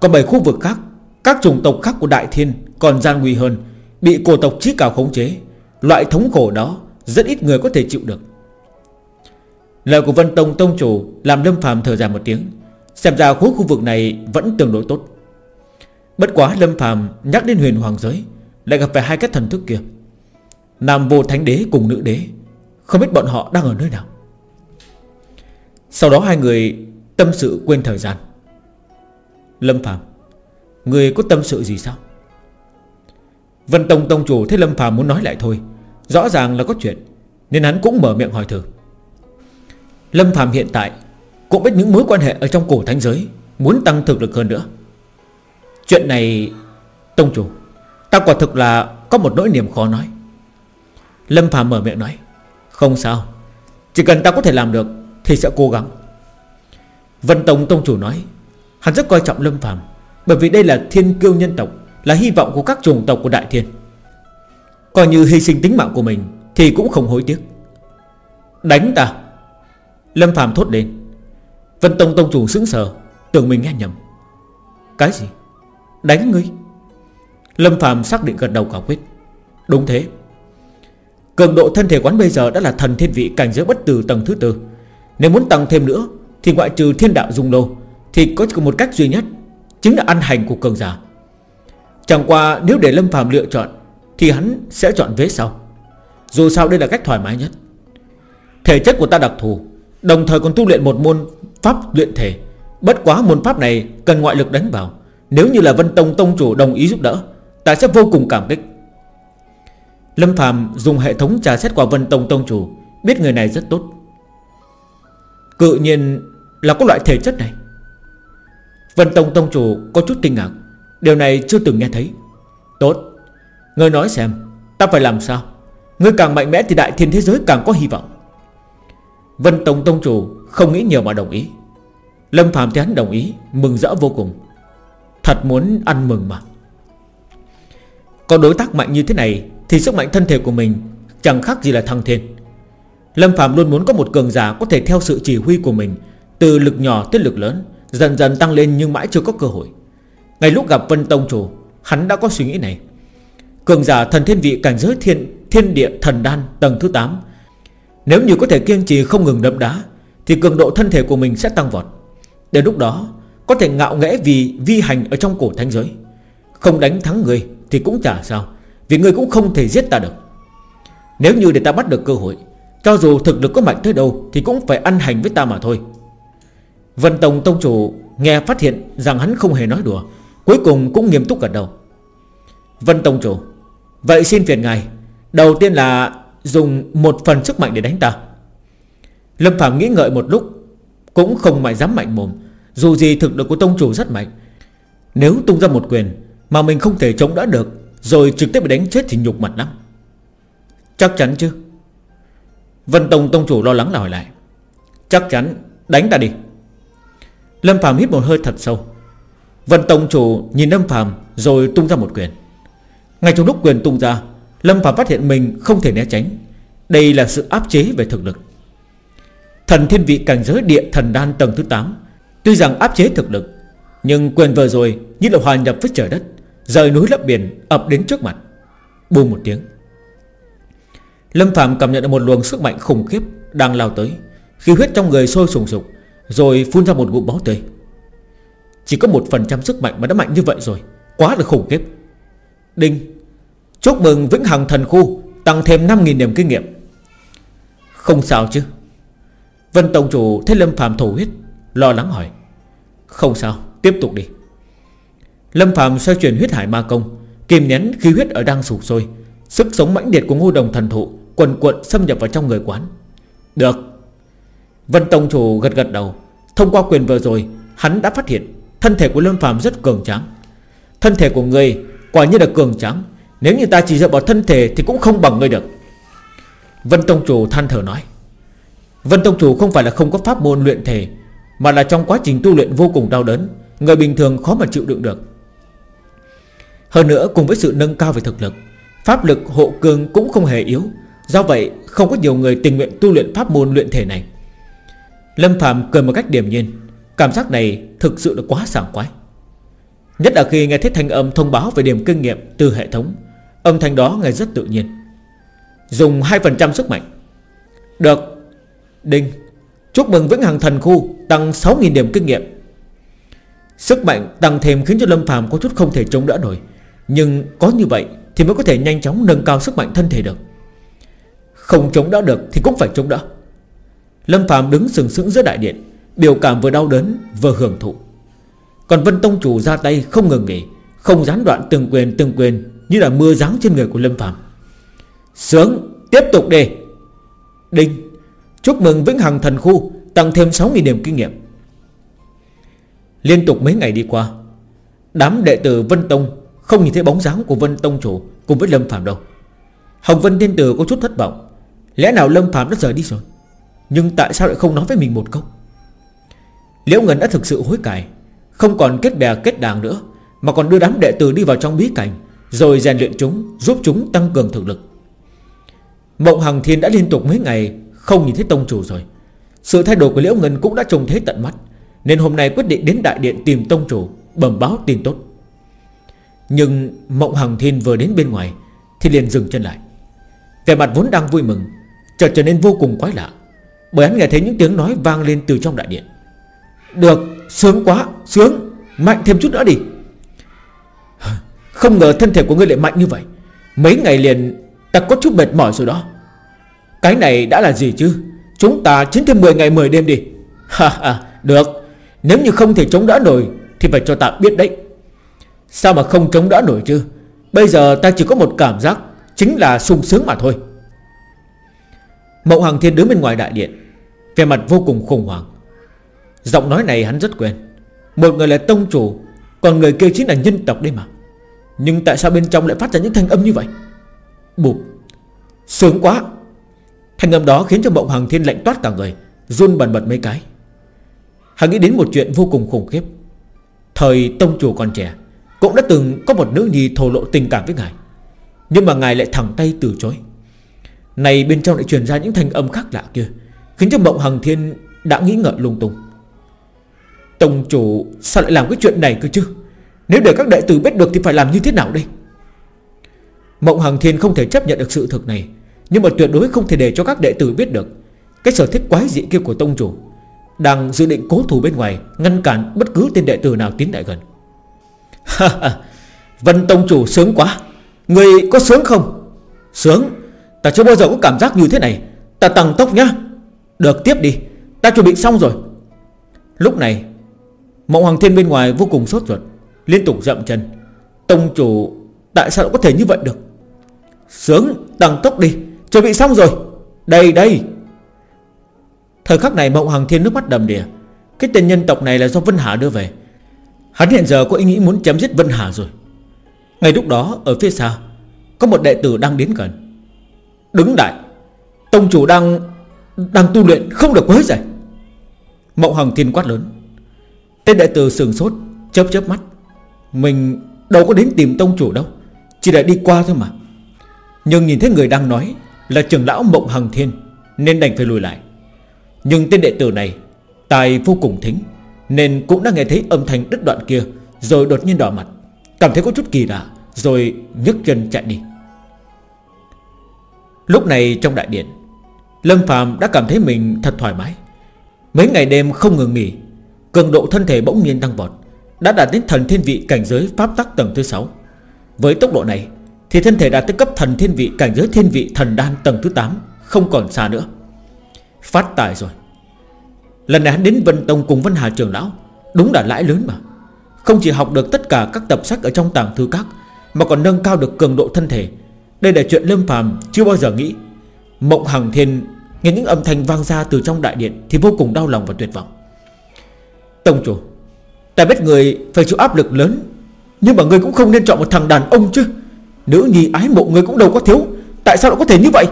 S1: Còn bảy khu vực khác các chủng tộc khác của Đại Thiên còn gian nguy hơn, Bị cổ tộc trí cào khống chế. Loại thống khổ đó, Rất ít người có thể chịu được. Lời của Vân Tông Tông Chủ Làm Lâm Phàm thở dài một tiếng, Xem ra khối khu vực này vẫn tương đối tốt. Bất quá Lâm Phàm nhắc đến huyền hoàng giới, Lại gặp phải hai cái thần thức kia. Nam vô thánh đế cùng nữ đế, Không biết bọn họ đang ở nơi nào. Sau đó hai người Tâm sự quên thời gian. Lâm Phàm Người có tâm sự gì sao? Vân Tông Tông Chủ thấy Lâm Phàm muốn nói lại thôi. Rõ ràng là có chuyện, Nên hắn cũng mở miệng hỏi thử. Lâm Phàm hiện tại, Cũng biết những mối quan hệ ở trong cổ thánh giới, Muốn tăng thực lực hơn nữa. Chuyện này, Tông Chủ, Ta quả thực là có một nỗi niềm khó nói. Lâm Phàm mở miệng nói, Không sao, Chỉ cần ta có thể làm được Thì sẽ cố gắng. Vân Tông Tông Chủ nói, Hắn rất coi trọng Lâm Phàm. Bởi vì đây là thiên kiêu nhân tộc, Là hy vọng của các chủng tộc của Đại Thiên. Coi như hy sinh tính mạng của mình Thì cũng không hối tiếc. Đánh ta. Lâm phạm thốt lên. Vân Tông Tông Chủ sững sờ, Tưởng mình nghe nhầm. Cái gì? Đánh ngươi? Lâm phạm xác định gật đầu quả quyết. Đúng thế. Cường độ thân thể quán bây giờ đã là thần thiên vị cảnh giới bất tử tầng thứ tư. Nếu muốn tăng thêm nữa, Thì ngoại trừ thiên đạo dung lô Thì có một cách duy nhất. Chính là ăn hành của cường giả. Chẳng qua nếu để Lâm Phàm lựa chọn, Thì hắn sẽ chọn vế sau. Dù sao đây là cách thoải mái nhất. Thể chất của ta đặc thù, Đồng thời còn tu luyện một môn pháp luyện thể. Bất quá môn pháp này cần ngoại lực đánh vào. Nếu như là Vân Tông Tông Chủ đồng ý giúp đỡ, Ta sẽ vô cùng cảm kích. Lâm Phạm dùng hệ thống trà xét qua Vân Tông Tông Chủ, Biết người này rất tốt. Cự nhiên là có loại thể chất này. Vân Tông Tông Chủ có chút kinh ngạc. Điều này chưa từng nghe thấy. Tốt. Ngươi nói xem, Ta phải làm sao? Ngươi càng mạnh mẽ thì đại thiên thế giới càng có hy vọng. Vân Tông Tông Chủ không nghĩ nhiều mà đồng ý. Lâm Phạm thì hắn đồng ý, Mừng rỡ vô cùng. Thật muốn ăn mừng mà. Có đối tác mạnh như thế này Thì sức mạnh thân thể của mình Chẳng khác gì là thăng thiên. Lâm Phạm luôn muốn có một cường giả Có thể theo sự chỉ huy của mình, Từ lực nhỏ tới lực lớn. Dần dần tăng lên nhưng mãi chưa có cơ hội. Ngay lúc gặp Vân Tông Chủ, Hắn đã có suy nghĩ này. Cường giả thần thiên vị cảnh giới thiên thiên địa thần đan tầng thứ 8 Nếu như có thể kiên trì không ngừng đấm đá, Thì cường độ thân thể của mình sẽ tăng vọt. Đến lúc đó, Có thể ngạo nghẽ vì vi hành ở trong cổ thánh giới. Không đánh thắng người Thì cũng chả sao, Vì người cũng không thể giết ta được. Nếu như để ta bắt được cơ hội, Cho dù thực lực có mạnh tới đâu Thì cũng phải ăn hành với ta mà thôi. Vân Tông Tông Chủ Nghe phát hiện rằng hắn không hề nói đùa, Cuối cùng cũng nghiêm túc gật đầu. Vân Tông Chủ, Vậy xin phiền ngài, Đầu tiên là dùng một phần sức mạnh để đánh ta. Lâm Phạm nghĩ ngợi một lúc, Cũng không mãi dám mạnh mồm, Dù gì thực lực của Tông Chủ rất mạnh. Nếu tung ra một quyền Mà mình không thể chống đỡ được, Rồi trực tiếp bị đánh chết thì nhục mặt lắm. Chắc chắn chứ? Vân Tông Tông Chủ lo lắng là hỏi lại. Chắc chắn, đánh ta đi. Lâm Phạm hít một hơi thật sâu. Vân Tông Chủ nhìn Lâm Phạm Rồi tung ra một quyền. Ngay trong lúc quyền tung ra, Lâm Phạm phát hiện mình không thể né tránh. Đây là sự áp chế về thực lực. Thần thiên vị cảnh giới địa thần đan tầng thứ 8 Tuy rằng áp chế thực lực, Nhưng quyền vừa rồi như là hòa nhập với trời đất, Rời núi lấp biển, ập đến trước mặt. Bùm một tiếng. Lâm Phạm cảm nhận được một luồng sức mạnh khủng khiếp Đang lao tới Khi huyết trong người sôi sùng sục rồi phun ra một ngụm máu tươi. Chỉ có một phần trăm sức mạnh mà đã mạnh như vậy rồi, Quá là khủng khiếp. Đinh, Chúc mừng Vĩnh Hằng Thần Khu Tăng thêm 5.000 điểm kinh nghiệm. Không sao chứ? Vân Tổng Chủ thấy Lâm Phạm thổ huyết, Lo lắng hỏi. Không sao, tiếp tục đi. Lâm Phạm xoay chuyển huyết hải ma công, Kìm nén khí huyết ở đang sụp sôi. Sức sống mãnh liệt của ngô đồng thần thụ Quần cuộn xâm nhập vào trong người quán. Được Vân Tông Chủ gật gật đầu. Thông qua quyền vừa rồi, Hắn đã phát hiện Thân thể của Lâm Phạm rất cường tráng. Thân thể của người quả như là cường tráng. Nếu như ta chỉ dựa vào thân thể Thì cũng không bằng người được. Vân Tông Chủ than thở nói. Vân Tông Chủ không phải là không có pháp môn luyện thể, Mà là trong quá trình tu luyện vô cùng đau đớn, Người bình thường khó mà chịu đựng được. Hơn nữa, cùng với sự nâng cao về thực lực, Pháp lực, hộ cường cũng không hề yếu. Do vậy, không có nhiều người tình nguyện tu luyện pháp môn luyện thể này. Lâm Phạm cười một cách điềm nhiên. Cảm giác này thực sự là quá sảng khoái. Nhất là khi nghe thấy thanh âm thông báo về điểm kinh nghiệm từ hệ thống, Âm thanh đó nghe rất tự nhiên. Dùng 2% sức mạnh. Được. Đinh. Chúc mừng Vĩnh Hằng Thần Khu Tăng 6.000 điểm kinh nghiệm. Sức mạnh tăng thêm khiến cho Lâm Phàm có chút không thể chống đỡ nổi. Nhưng có như vậy Thì mới có thể nhanh chóng nâng cao sức mạnh thân thể được. Không chống đỡ được Thì cũng phải chống đỡ. Lâm Phạm đứng sừng sững giữa đại điện, Biểu cảm vừa đau đớn vừa hưởng thụ. Còn Vân Tông Chủ ra tay không ngừng nghỉ, Không gián đoạn từng quyền từng quyền Như là mưa giáng trên người của Lâm Phạm. Sướng, Tiếp tục đi. Đinh, Chúc mừng Vĩnh Hằng Thần Khu Tăng thêm 6.000 điểm kinh nghiệm. Liên tục mấy ngày đi qua, Đám đệ tử Vân Tông Không nhìn thấy bóng dáng của Vân Tông Chủ Cùng với Lâm Phạm đâu. Hồng Vân Tiên Tử có chút thất vọng, Lẽ nào Lâm Phạm đã rời đi rồi? Nhưng tại sao lại không nói với mình một câu? Liễu Ngân đã thực sự hối cải, Không còn kết bè, kết đàng nữa, Mà còn đưa đám đệ tử đi vào trong bí cảnh, Rồi rèn luyện chúng, Giúp chúng tăng cường thực lực. Mộng Hằng Thiên đã liên tục mấy ngày Không nhìn thấy Tông Chủ rồi. Sự thay đổi của Liễu Ngân cũng đã trông thấy tận mắt, Nên hôm nay quyết định đến đại điện tìm Tông Chủ, Bẩm báo tin tốt. Nhưng Mộng Hằng Thiên vừa đến bên ngoài Thì liền dừng chân lại. Vẻ mặt vốn đang vui mừng, Chợt trở nên vô cùng quái lạ. Bởi hắn nghe thấy những tiếng nói vang lên từ trong đại điện. Được, sướng quá, Sướng. Mạnh thêm chút nữa đi. Không ngờ thân thể của ngươi lại mạnh như vậy. Mấy ngày liền, Ta có chút mệt mỏi rồi đó. Cái này đã là gì chứ? Chúng ta chiến thêm 10 ngày 10 đêm đi. Ha ha, được. Nếu như không thể chống đỡ nổi, Thì phải cho ta biết đấy. Sao mà không chống đỡ nổi chứ? Bây giờ ta chỉ có một cảm giác, Chính là sung sướng mà thôi. Mậu Hằng Thiên đứng bên ngoài đại điện. Về mặt vô cùng khủng hoảng. Giọng nói này hắn rất quen. Một người là tông chủ, Còn người kia chính là nhân tộc đây mà. Nhưng tại sao bên trong lại phát ra những thanh âm như vậy? Bụp. Sướng quá. Thanh âm đó khiến cho Mộng Hằng Thiên lạnh toát cả người, Run bần bật mấy cái. Hắn nghĩ đến một chuyện vô cùng khủng khiếp. Thời tông chủ còn trẻ, Cũng đã từng có một nữ nhi thổ lộ tình cảm với ngài. Nhưng mà ngài lại thẳng tay từ chối. Này bên trong lại truyền ra những thanh âm khác lạ kia. Khiến cho Mộng Hằng Thiên đã nghĩ ngợi lung tung. Tông chủ, sao lại làm cái chuyện này cơ chứ? Nếu để các đệ tử biết được thì phải làm như thế nào đây? Mộng Hằng Thiên không thể chấp nhận được sự thực này, Nhưng mà tuyệt đối không thể để cho các đệ tử biết được Cái sở thích quái dị kia của tông chủ Đang dự định cố thủ bên ngoài, Ngăn cản bất cứ tên đệ tử nào tiến lại gần. Vân tông chủ sướng quá. Người có sướng không? Sướng. Ta chưa bao giờ có cảm giác như thế này. Ta tăng tốc nhá. Được tiếp đi, Ta chuẩn bị xong rồi. Lúc này Mộng Hoàng Thiên bên ngoài vô cùng sốt ruột, Liên tục dậm chân. Tông chủ, Tại sao lại có thể như vậy được? Sướng, tăng tốc đi, Chuẩn bị xong rồi. Đây đây. Thời khắc này Mộng Hoàng Thiên nước mắt đầm đìa. Cái tên nhân tộc này là do Vân Hà đưa về. Hắn hiện giờ có ý nghĩ muốn chém giết Vân Hà rồi. Ngay lúc đó, ở phía xa, Có một đệ tử đang đến gần. Đứng đại, Tông chủ đang đang tu luyện không được quấy rầy. Mộng Hằng Thiên quát lớn. Tên đệ tử sừng sốt, Chớp chớp mắt. Mình đâu có đến tìm tông chủ đâu, Chỉ là đi qua thôi mà. Nhưng nhìn thấy người đang nói Là trưởng lão Mộng Hằng Thiên, Nên đành phải lùi lại. Nhưng tên đệ tử này, Tài vô cùng thính, Nên cũng đã nghe thấy âm thanh đứt đoạn kia, Rồi đột nhiên đỏ mặt. Cảm thấy có chút kỳ lạ, Rồi nhấc chân chạy đi. Lúc này trong đại điện Lâm Phạm đã cảm thấy mình thật thoải mái. Mấy ngày đêm không ngừng nghỉ, Cường độ thân thể bỗng nhiên tăng vọt, Đã đạt đến thần thiên vị cảnh giới pháp tắc tầng thứ 6 Với tốc độ này, Thì thân thể đạt tới cấp thần thiên vị cảnh giới thiên vị thần đan tầng thứ 8 Không còn xa nữa. Phát tài rồi. Lần này hắn đến Vân Tông cùng Vân Hà Trường Lão, Đúng là lãi lớn mà. Không chỉ học được tất cả các tập sách ở trong tàng thư các, Mà còn nâng cao được cường độ thân thể. Đây là chuyện Lâm Phàm chưa bao giờ nghĩ. Mộng Hằng Thiên Nghe những âm thanh vang ra từ trong đại điện Thì vô cùng đau lòng và tuyệt vọng. Tông chủ, Ta biết người phải chịu áp lực lớn, Nhưng mà người cũng không nên chọn một thằng đàn ông chứ. Nữ nhi ái mộ người cũng đâu có thiếu, Tại sao lại có thể như vậy?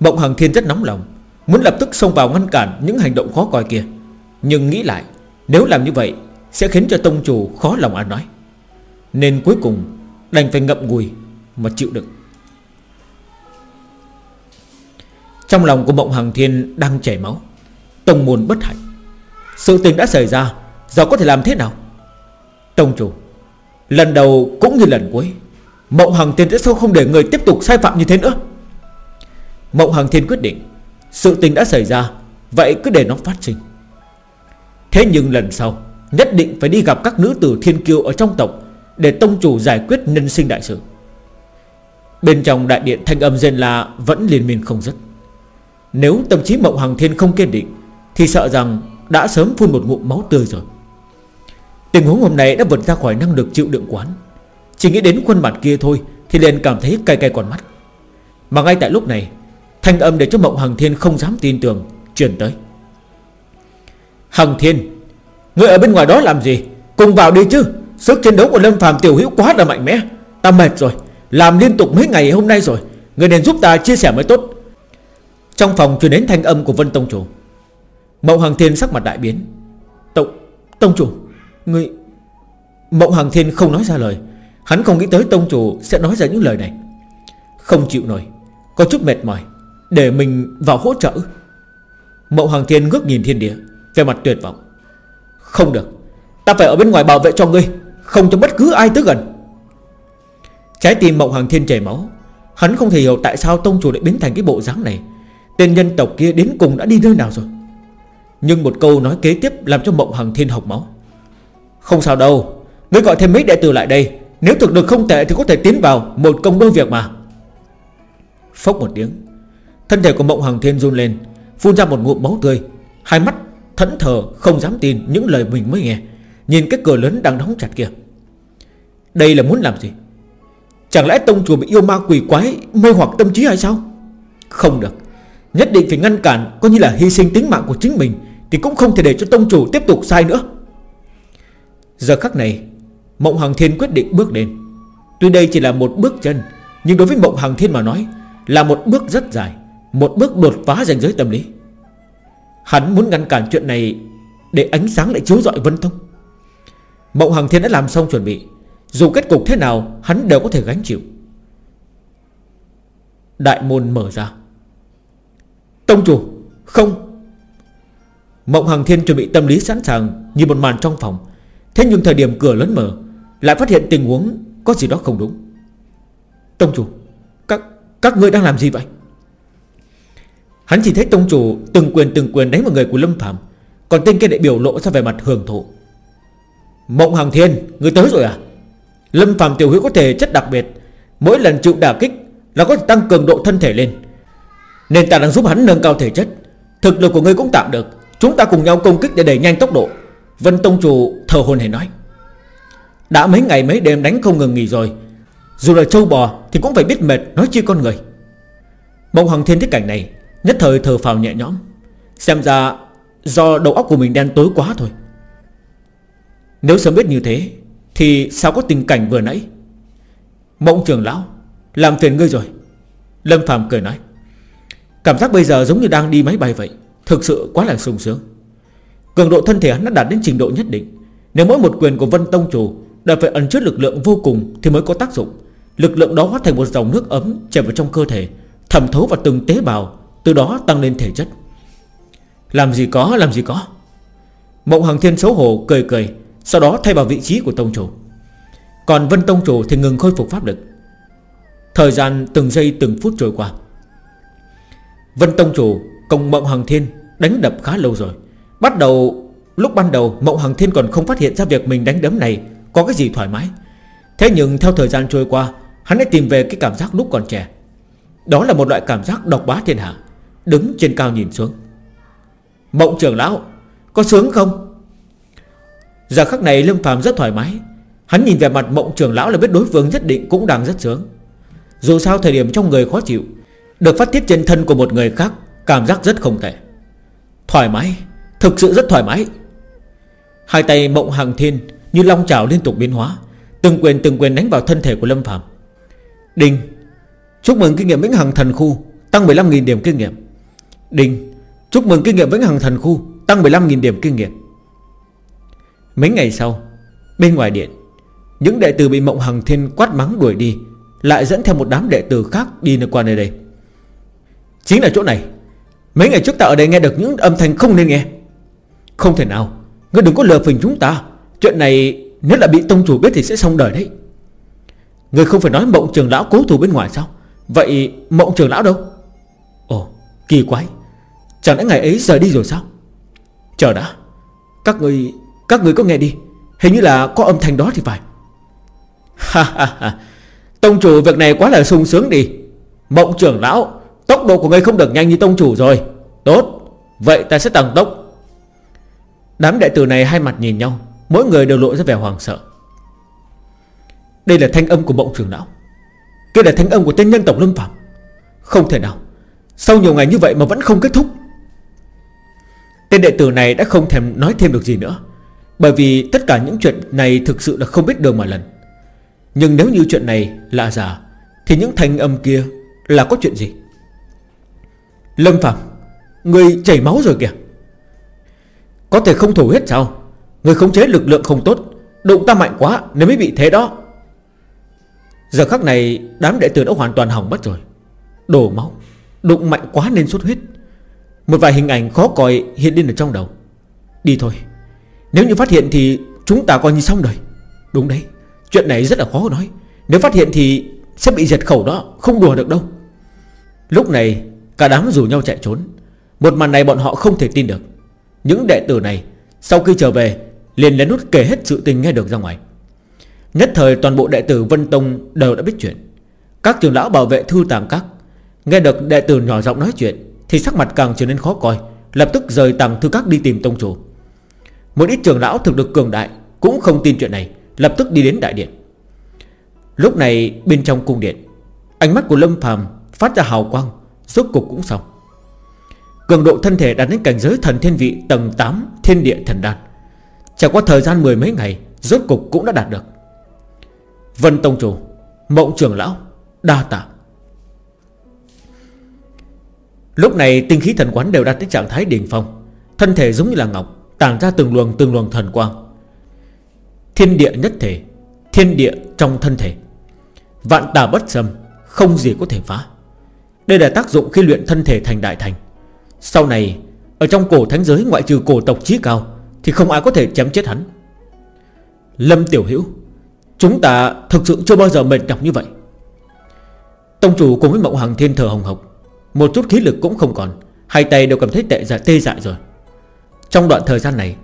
S1: Mộng Hằng Thiên rất nóng lòng, Muốn lập tức xông vào ngăn cản những hành động khó coi kia. Nhưng nghĩ lại, Nếu làm như vậy Sẽ khiến cho tông chủ khó lòng ăn nói Nên cuối cùng đành phải ngậm ngùi Mà chịu đựng. Trong lòng của Mộng Hằng Thiên đang chảy máu. Tông môn bất hạnh. Sự tình đã xảy ra, Giờ có thể làm thế nào? Tông chủ, Lần đầu cũng như lần cuối, Mộng Hằng Thiên sẽ sao không để người tiếp tục sai phạm như thế nữa? Mộng Hằng Thiên quyết định, Sự tình đã xảy ra, Vậy cứ để nó phát sinh. Thế nhưng lần sau, Nhất định phải đi gặp các nữ tử thiên kiêu ở trong tộc Để tông chủ giải quyết nhân sinh đại sự. Bên trong đại điện thanh âm rên la Vẫn liên miên không dứt. Nếu tâm trí Mộng Hằng Thiên không kiên định, Thì sợ rằng đã sớm phun một ngụm máu tươi rồi. Tình huống hôm nay đã vượt ra khỏi năng lực chịu đựng quán. Chỉ nghĩ đến khuôn mặt kia thôi, Thì liền cảm thấy cay cay còn mắt. Mà ngay tại lúc này, Thanh âm để cho Mộng Hằng Thiên không dám tin tưởng Truyền tới. Hằng Thiên Người ở bên ngoài đó làm gì? Cùng vào đi chứ. Sức chiến đấu của Lâm Phàm tiểu hữu quá là mạnh mẽ. Ta mệt rồi, Làm liên tục mấy ngày hôm nay rồi. Người nên giúp ta chia sẻ mới tốt. Trong phòng truyền đến thanh âm của Vân Tông Chủ. Mộng hoàng Thiên sắc mặt đại biến. Tông, Tông Chủ Người Mộng hoàng Thiên không nói ra lời. Hắn không nghĩ tới Tông Chủ sẽ nói ra những lời này. Không chịu nổi Có chút mệt mỏi Để mình vào hỗ trợ. Mộng hoàng Thiên ngước nhìn thiên địa Về mặt tuyệt vọng. Không được Ta phải ở bên ngoài bảo vệ cho ngươi Không cho bất cứ ai tới gần. Trái tim Mộng hoàng Thiên chảy máu. Hắn không thể hiểu tại sao Tông Chủ lại biến thành cái bộ dáng này. Tên nhân tộc kia đến cùng đã đi nơi nào rồi? Nhưng một câu nói kế tiếp Làm cho Mộng Hằng Thiên học máu. Không sao đâu, Ngươi gọi thêm mấy đệ tử lại đây. Nếu thực được không tệ thì có thể tiến vào Một công đôi việc mà. Phốc một tiếng, Thân thể của Mộng Hằng Thiên run lên, Phun ra một ngụm máu tươi. Hai mắt thẫn thờ, không dám tin những lời mình mới nghe. Nhìn cái cửa lớn đang đóng chặt kia. Đây là muốn làm gì? Chẳng lẽ tông chùa bị yêu ma quỷ quái Mê hoặc tâm trí hay sao? Không được. Nhất định phải ngăn cản, Coi như là hy sinh tính mạng của chính mình, Thì cũng không thể để cho tông chủ tiếp tục sai nữa. Giờ khắc này, Mộng Hằng Thiên quyết định bước đến. Tuy đây chỉ là một bước chân, Nhưng đối với Mộng Hằng Thiên mà nói, Là một bước rất dài, Một bước đột phá ranh giới tâm lý. Hắn muốn ngăn cản chuyện này Để ánh sáng lại chiếu rọi Vân Thông. Mộng Hằng Thiên đã làm xong chuẩn bị, Dù kết cục thế nào, Hắn đều có thể gánh chịu. Đại môn mở ra. Tông chủ, Không. Mộng Hằng Thiên chuẩn bị tâm lý sẵn sàng Như một màn trong phòng. Thế nhưng thời điểm cửa lớn mở, Lại phát hiện tình huống có gì đó không đúng. Tông chủ, Các các ngươi đang làm gì vậy? Hắn chỉ thấy tông chủ từng quyền từng quyền đánh vào người của Lâm Phạm Còn tên kia lại biểu lộ ra về mặt hưởng thụ. Mộng Hằng Thiên Người tới rồi à? Lâm Phạm tiểu hữu có thể chất đặc biệt, Mỗi lần chịu đả kích Là có thể tăng cường độ thân thể lên. Nên ta đang giúp hắn nâng cao thể chất. Thực lực của ngươi cũng tạm được. Chúng ta cùng nhau công kích để đẩy nhanh tốc độ. Vân Tông Chủ thờ hồn hề nói. Đã mấy ngày mấy đêm đánh không ngừng nghỉ rồi. Dù là châu bò Thì cũng phải biết mệt, nói chi con người. Mộng hoàng Thiên thấy cảnh này, Nhất thời thở phào nhẹ nhõm. Xem ra do đầu óc của mình đen tối quá thôi. Nếu sớm biết như thế, Thì sao có tình cảnh vừa nãy? Mộng trưởng lão, Làm phiền ngươi rồi. Lâm Phạm cười nói. Cảm giác bây giờ giống như đang đi máy bay vậy. Thực sự quá là sung sướng. Cường độ thân thể hắn đã đạt đến trình độ nhất định. Nếu mỗi một quyền của Vân Tông Chủ Đã phải ẩn chứa lực lượng vô cùng Thì mới có tác dụng. Lực lượng đó hóa thành một dòng nước ấm chảy vào trong cơ thể, Thẩm thấu vào từng tế bào, Từ đó tăng lên thể chất. Làm gì có, làm gì có. Mộng Hằng Thiên xấu hổ, cười cười, Sau đó thay vào vị trí của Tông Chủ. Còn Vân Tông Chủ thì ngừng khôi phục pháp lực. Thời gian từng giây, từng phút trôi qua. Vân Tông Chủ Cùng Mộng Hằng Thiên đánh đập khá lâu rồi. Bắt đầu, Lúc ban đầu, Mộng Hằng Thiên còn không phát hiện ra việc mình đánh đấm này Có cái gì thoải mái. Thế nhưng theo thời gian trôi qua, Hắn đã tìm về cái cảm giác lúc còn trẻ. Đó là một loại cảm giác độc bá thiên hạ, Đứng trên cao nhìn xuống. Mộng trưởng lão, Có sướng không? Giờ khắc này Lâm Phàm rất thoải mái. Hắn nhìn về mặt mộng trưởng lão là biết đối phương nhất định cũng đang rất sướng. Dù sao thời điểm trong người khó chịu được phát tiết trên thân của một người khác, Cảm giác rất không tệ. Thoải mái, Thực sự rất thoải mái. Hai tay mộng hàng thiên Như long trào liên tục biến hóa, Từng quyền từng quyền đánh vào thân thể của Lâm Phạm Đinh, Chúc mừng kinh nghiệm vĩnh hằng thần khu Tăng 15.000 điểm kinh nghiệm. Đinh, Chúc mừng kinh nghiệm vĩnh hằng thần khu Tăng 15.000 điểm kinh nghiệm. Mấy ngày sau, Bên ngoài điện, Những đệ tử bị mộng hằng thiên quát mắng đuổi đi Lại dẫn theo một đám đệ tử khác đi qua nơi đây. Chính là chỗ này. Mấy ngày trước ta ở đây nghe được những âm thanh không nên nghe. Không thể nào. Ngươi đừng có lừa phình chúng ta. Chuyện này nếu là bị tông chủ biết thì sẽ xong đời đấy. Ngươi không phải nói mộng trường lão cố thủ bên ngoài sao? Vậy mộng trường lão đâu? Ồ, kỳ quái. Chẳng lẽ ngày ấy rời đi rồi sao? Chờ đã. Các người Các người có nghe đi. Hình như là có âm thanh đó thì phải. Ha ha ha. Tông chủ việc này quá là sung sướng đi. Mộng trưởng lão. Tốc độ của ngươi không được nhanh như tông chủ rồi. Tốt, Vậy ta sẽ tăng tốc. Đám đệ tử này hai mặt nhìn nhau, Mỗi người đều lộ ra vẻ hoàng sợ. Đây là thanh âm của mộng trưởng lão. Kia là thanh âm của tên nhân tộc Lâm Phạm Không thể nào, Sau nhiều ngày như vậy mà vẫn không kết thúc. Tên đệ tử này đã không thèm nói thêm được gì nữa, Bởi vì tất cả những chuyện này Thực sự là không biết đường mà lần Nhưng nếu như chuyện này là giả, Thì những thanh âm kia là có chuyện gì? Lâm Phạm, Người chảy máu rồi kìa. Có thể không thủ hết sao? Người khống chế lực lượng không tốt Đụng ta mạnh quá nên mới bị thế đó. Giờ khắc này, Đám đệ tử đã hoàn toàn hỏng mất rồi. Đổ máu, Đụng mạnh quá nên xuất huyết. Một vài hình ảnh khó coi hiện lên ở trong đầu. Đi thôi, Nếu như phát hiện thì chúng ta coi như xong đời. Đúng đấy, Chuyện này rất là khó nói. Nếu phát hiện thì sẽ bị diệt khẩu đó, Không đùa được đâu. Lúc này Cả đám rủ nhau chạy trốn. Một màn này bọn họ không thể tin được. Những đệ tử này, Sau khi trở về, Liền lén nút kể hết sự tình nghe được ra ngoài. Nhất thời toàn bộ đệ tử Vân Tông Đều đã biết chuyện. Các trưởng lão bảo vệ thư tàng các, Nghe được đệ tử nhỏ giọng nói chuyện, Thì sắc mặt càng trở nên khó coi, Lập tức rời tàng thư các đi tìm tông chủ. Một ít trưởng lão thực được cường đại Cũng không tin chuyện này, Lập tức đi đến đại điện. Lúc này, bên trong cung điện, Ánh mắt của Lâm Phàm phát ra hào quang. Rốt cục cũng xong. Cường độ thân thể đạt đến cảnh giới thần thiên vị tầng 8 thiên địa thần đan. Trải qua thời gian mười mấy ngày, Rốt cục cũng đã đạt được. Vân Tông Chủ, Mộng trưởng lão, Đa tạ. Lúc này tinh khí thần quán đều đạt đến trạng thái đỉnh phong. Thân thể giống như là ngọc Tàn ra từng luồng từng luồng thần quang. Thiên địa nhất thể, Thiên địa trong thân thể. Vạn tà bất xâm, Không gì có thể phá đây là tác dụng khi luyện thân thể thành đại thành. Sau này, Ở trong cổ thánh giới ngoại trừ cổ tộc trí cao, Thì không ai có thể chém chết hắn. Lâm Tiểu Hữu, Chúng ta thực sự chưa bao giờ mệt nhọc như vậy. Tông chủ cùng với Mộng Hằng Thiên thờ hồng hộc Một chút khí lực cũng không còn, Hai tay đều cảm thấy tệ dạ tê dại rồi. Trong đoạn thời gian này,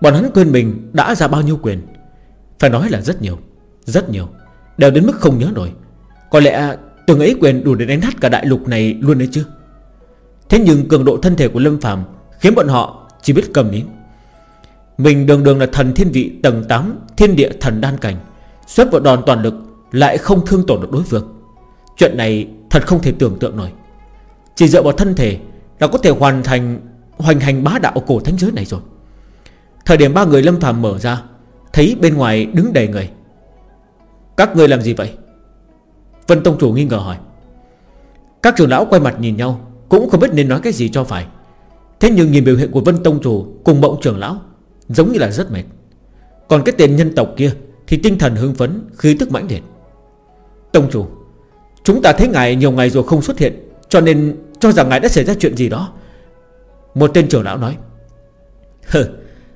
S1: Bọn hắn quên mình đã ra bao nhiêu quyền? Phải nói là rất nhiều Rất nhiều, Đều đến mức không nhớ nổi. Có lẽ Từng ấy quyền đủ để đánh nát cả đại lục này luôn đấy chứ. Thế nhưng cường độ thân thể của Lâm Phàm Khiến bọn họ chỉ biết cầm nín. Mình đường đường là thần thiên vị tầng 8 Thiên địa thần đan cảnh, Xuất vào đòn toàn lực Lại không thương tổn được đối phương. Chuyện này thật không thể tưởng tượng nổi. Chỉ dựa vào thân thể Là có thể hoàn thành, Hoành hành bá đạo cổ thánh giới này rồi. Thời điểm ba người Lâm Phàm mở ra, Thấy bên ngoài đứng đầy người. Các người làm gì vậy? Vân Tông Chủ nghi ngờ hỏi. Các trưởng lão quay mặt nhìn nhau, Cũng không biết nên nói cái gì cho phải. Thế nhưng nhìn biểu hiện của Vân Tông Chủ Cùng mộng trưởng lão, Giống như là rất mệt. Còn cái tên nhân tộc kia Thì tinh thần hưng phấn, khí tức mãnh liệt. Tông Chủ, Chúng ta thấy ngài nhiều ngày rồi không xuất hiện, Cho nên cho rằng ngài đã xảy ra chuyện gì đó. Một tên trưởng lão nói. Hừ,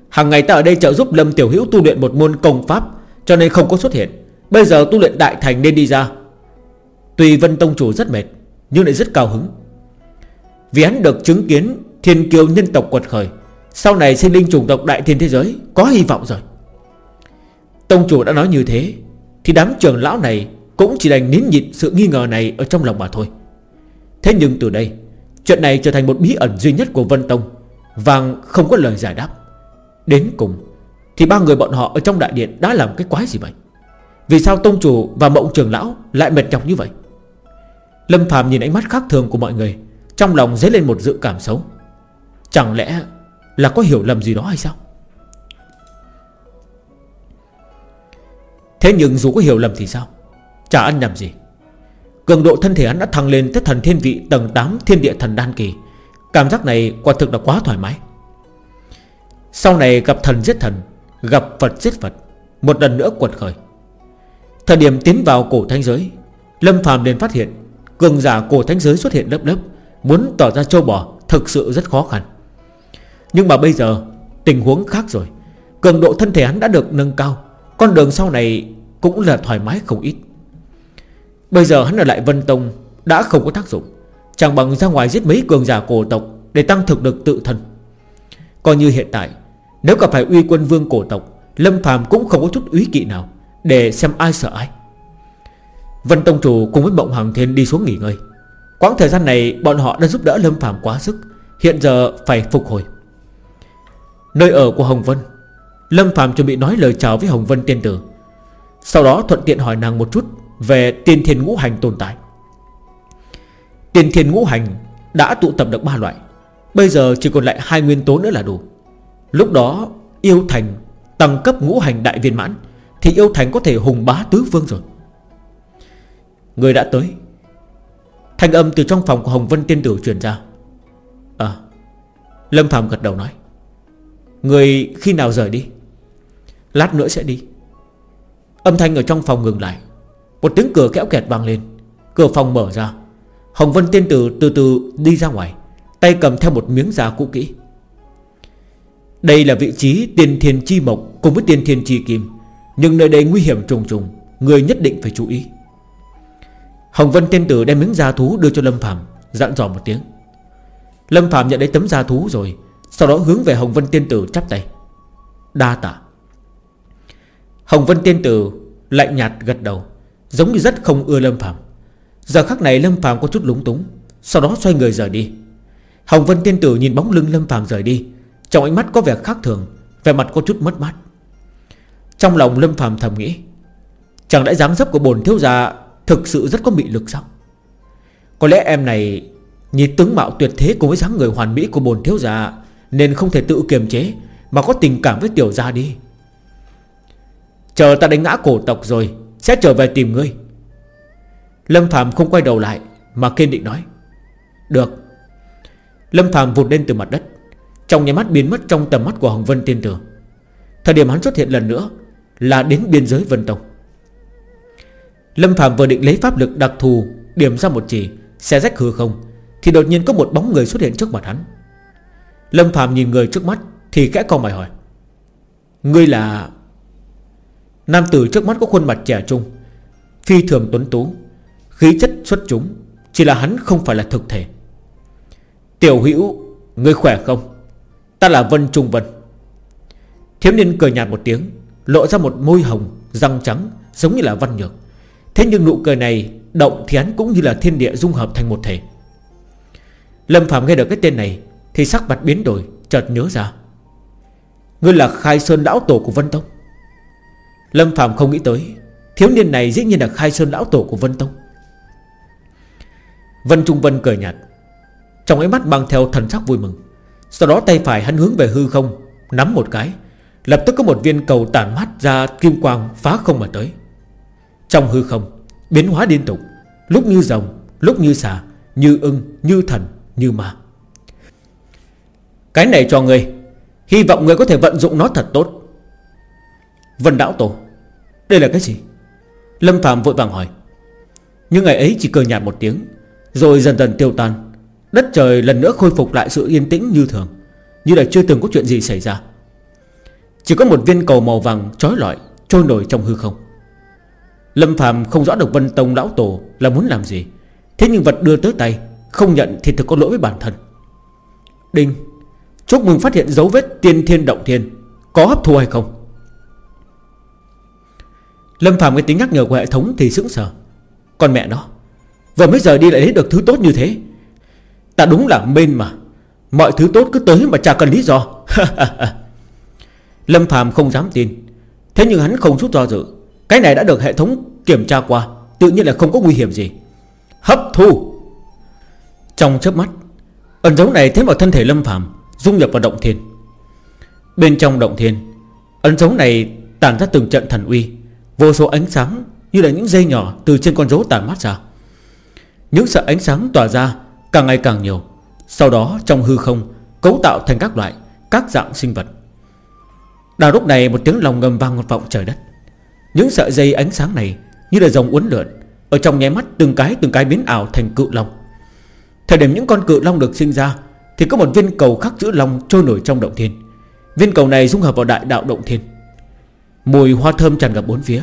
S1: Hàng ngày ta ở đây trợ giúp Lâm Tiểu Hữu tu luyện một môn công pháp, Cho nên không có xuất hiện. Bây giờ tu luyện đại thành nên đi ra. Tuy Vân Tông Chủ rất mệt, Nhưng lại rất cao hứng. Vì hắn được chứng kiến thiên kiêu nhân tộc quật khởi, Sau này sinh linh chủng tộc đại thiên thế giới Có hy vọng rồi. Tông Chủ đã nói như thế, Thì đám trưởng lão này Cũng chỉ đành nín nhịn sự nghi ngờ này Ở trong lòng mà thôi. Thế nhưng từ đây, Chuyện này trở thành một bí ẩn duy nhất của Vân Tông Vàng không có lời giải đáp. Đến cùng, Thì ba người bọn họ ở trong đại điện đã làm cái quái gì vậy? Vì sao Tông Chủ và Mộng Trường Lão Lại mệt nhọc như vậy? Lâm Phạm nhìn ánh mắt khác thường của mọi người, Trong lòng dấy lên một dự cảm xấu. Chẳng lẽ là có hiểu lầm gì đó hay sao? Thế nhưng dù có hiểu lầm thì sao? Chả ăn nhầm gì. Cường độ thân thể hắn đã thăng lên tới thần thiên vị tầng 8 thiên địa thần đan kỳ. Cảm giác này quả thực là quá thoải mái. Sau này gặp thần giết thần, Gặp Phật giết Phật, Một lần nữa quật khởi. Thời điểm tiến vào cổ thanh giới, Lâm Phạm liền phát hiện Cường giả cổ thánh giới xuất hiện lấp lấp, Muốn tỏ ra châu bò Thực sự rất khó khăn. Nhưng mà bây giờ, Tình huống khác rồi. Cường độ thân thể hắn đã được nâng cao, Con đường sau này cũng là thoải mái không ít. Bây giờ hắn ở lại Vân Tông Đã không có tác dụng, Chẳng bằng ra ngoài giết mấy cường giả cổ tộc Để tăng thực lực tự thân. Coi như hiện tại, Nếu gặp phải uy quân vương cổ tộc, Lâm Phàm cũng không có chút ý kỵ nào Để xem ai sợ ai. Vân Tông Chủ cùng với Mộng Hoàng Thiên đi xuống nghỉ ngơi. Quãng thời gian này, bọn họ đã giúp đỡ Lâm Phạm quá sức, Hiện giờ phải phục hồi. Nơi ở của Hồng Vân. Lâm Phạm chuẩn bị nói lời chào với Hồng Vân tiên tử. Sau đó thuận tiện hỏi nàng một chút Về tiên thiên ngũ hành tồn tại. Tiên thiên ngũ hành Đã tụ tập được ba loại, Bây giờ chỉ còn lại hai nguyên tố nữa là đủ. Lúc đó, yêu thành Tăng cấp ngũ hành đại viên mãn, Thì yêu thành có thể hùng bá tứ phương rồi. Người đã tới. Thanh âm từ trong phòng của Hồng Vân Tiên Tử truyền ra. À Lâm Phạm gật đầu nói. Người khi nào rời đi? Lát nữa sẽ đi. Âm thanh ở trong phòng ngừng lại. Một tiếng cửa kéo kẹt vang lên. Cửa phòng mở ra. Hồng Vân Tiên Tử từ từ đi ra ngoài, Tay cầm theo một miếng da cũ kỹ. Đây là vị trí tiền thiên chi mộc Cùng với tiền thiên chi kim, Nhưng nơi đây nguy hiểm trùng trùng, Người nhất định phải chú ý. Hồng Vân Tiên Tử đem miếng da thú đưa cho Lâm Phạm Dặn dò một tiếng. Lâm Phạm nhận lấy tấm da thú rồi, Sau đó hướng về Hồng Vân Tiên Tử chắp tay. Đa tạ. Hồng Vân Tiên Tử lạnh nhạt gật đầu, Giống như rất không ưa Lâm Phạm Giờ khắc này Lâm Phạm có chút lúng túng, Sau đó xoay người rời đi. Hồng Vân Tiên Tử nhìn bóng lưng Lâm Phạm rời đi, Trong ánh mắt có vẻ khác thường, Vẻ mặt có chút mất mát. Trong lòng Lâm Phạm thầm nghĩ, Chẳng lẽ dáng dấp của bồn thiếu gia Thực sự rất có mị lực sao? Có lẽ em này Nhìn tướng mạo tuyệt thế cùng với dáng người hoàn mỹ của bồn thiếu gia Nên không thể tự kiềm chế Mà có tình cảm với tiểu gia đi. Chờ ta đánh ngã cổ tộc rồi, Sẽ trở về tìm ngươi. Lâm Phạm không quay đầu lại Mà kiên định nói, Được. Lâm Phạm vụt lên từ mặt đất, Trong nhà mắt biến mất trong tầm mắt của Hồng Vân Tiên Tử. Thời điểm hắn xuất hiện lần nữa Là đến biên giới Vân Tông. Lâm Phạm vừa định lấy pháp lực đặc thù, Điểm ra một chỉ Xe rách hư không, Thì đột nhiên có một bóng người xuất hiện trước mặt hắn. Lâm Phạm nhìn người trước mắt Thì kẽ câu mày hỏi, Ngươi là? Nam tử trước mắt có khuôn mặt trẻ trung, Phi thường tuấn tú, Khí chất xuất chúng, Chỉ là hắn không phải là thực thể. Tiểu hữu, Ngươi khỏe không? Ta là Vân Trung Vân. Thiếu niên cười nhạt một tiếng, Lộ ra một môi hồng, Răng trắng, Giống như là văn nhược. Thế nhưng nụ cười này, Động thì hắn cũng như là thiên địa dung hợp thành một thể. Lâm Phạm nghe được cái tên này Thì sắc mặt biến đổi, Chợt nhớ ra. Ngươi là khai sơn lão tổ của Vân Tông. Lâm Phạm không nghĩ tới, Thiếu niên này dĩ nhiên là khai sơn lão tổ của Vân Tông. Vân Trung Vân cười nhạt, Trong ánh mắt mang theo thần sắc vui mừng. Sau đó tay phải hắn hướng về hư không, Nắm một cái, Lập tức có một viên cầu tản mát ra kim quang phá không mà tới. Trong hư không Biến hóa liên tục Lúc như rồng, lúc như xà Như ưng, như thần, như ma. Cái này cho người Hy vọng người có thể vận dụng nó thật tốt. Vân Đảo Tổ Đây là cái gì? Lâm Phạm vội vàng hỏi. Nhưng ngày ấy chỉ cười nhạt một tiếng Rồi dần dần tiêu tan. Đất trời lần nữa khôi phục lại sự yên tĩnh như thường Như là chưa từng có chuyện gì xảy ra. Chỉ có một viên cầu màu vàng trói lọi Trôi nổi trong hư không. Lâm Phạm không rõ được Vân Tông Lão Tổ Là muốn làm gì. Thế nhưng vật đưa tới tay, Không nhận thì thực có lỗi với bản thân. Đinh, Chúc mừng phát hiện dấu vết tiên thiên động thiên, Có hấp thu hay không? Lâm Phạm cái tính nhắc nhở của hệ thống thì sững sờ. Còn mẹ nó, Vừa mới giờ đi lại lấy được thứ tốt như thế. Ta đúng là mên mà, Mọi thứ tốt cứ tới mà chả cần lý do. (laughs) Lâm Phạm không dám tin. Thế nhưng hắn không chút do dự cái này đã được hệ thống kiểm tra qua, Tự nhiên là không có nguy hiểm gì. Hấp thu. Trong chớp mắt, Ẩn dấu này thêm vào thân thể Lâm phàm, Dung nhập vào động thiên. Bên trong động thiên, Ẩn dấu này tản ra từng trận thần uy, Vô số ánh sáng như là những dây nhỏ Từ trên con dấu tàn mắt ra. Những sợi ánh sáng tỏa ra Càng ngày càng nhiều, Sau đó trong hư không Cấu tạo thành các loại, Các dạng sinh vật. Đào lúc này một tiếng lòng ngầm vang một vọng trời đất. Những sợi dây ánh sáng này Như là dòng uốn lượn, Ở trong nháy mắt từng cái từng cái biến ảo thành cự long. Thời điểm những con cự long được sinh ra Thì có một viên cầu khắc chữ long trôi nổi trong động thiên. Viên cầu này dung hợp vào đại đạo động thiên. Mùi hoa thơm tràn ngập bốn phía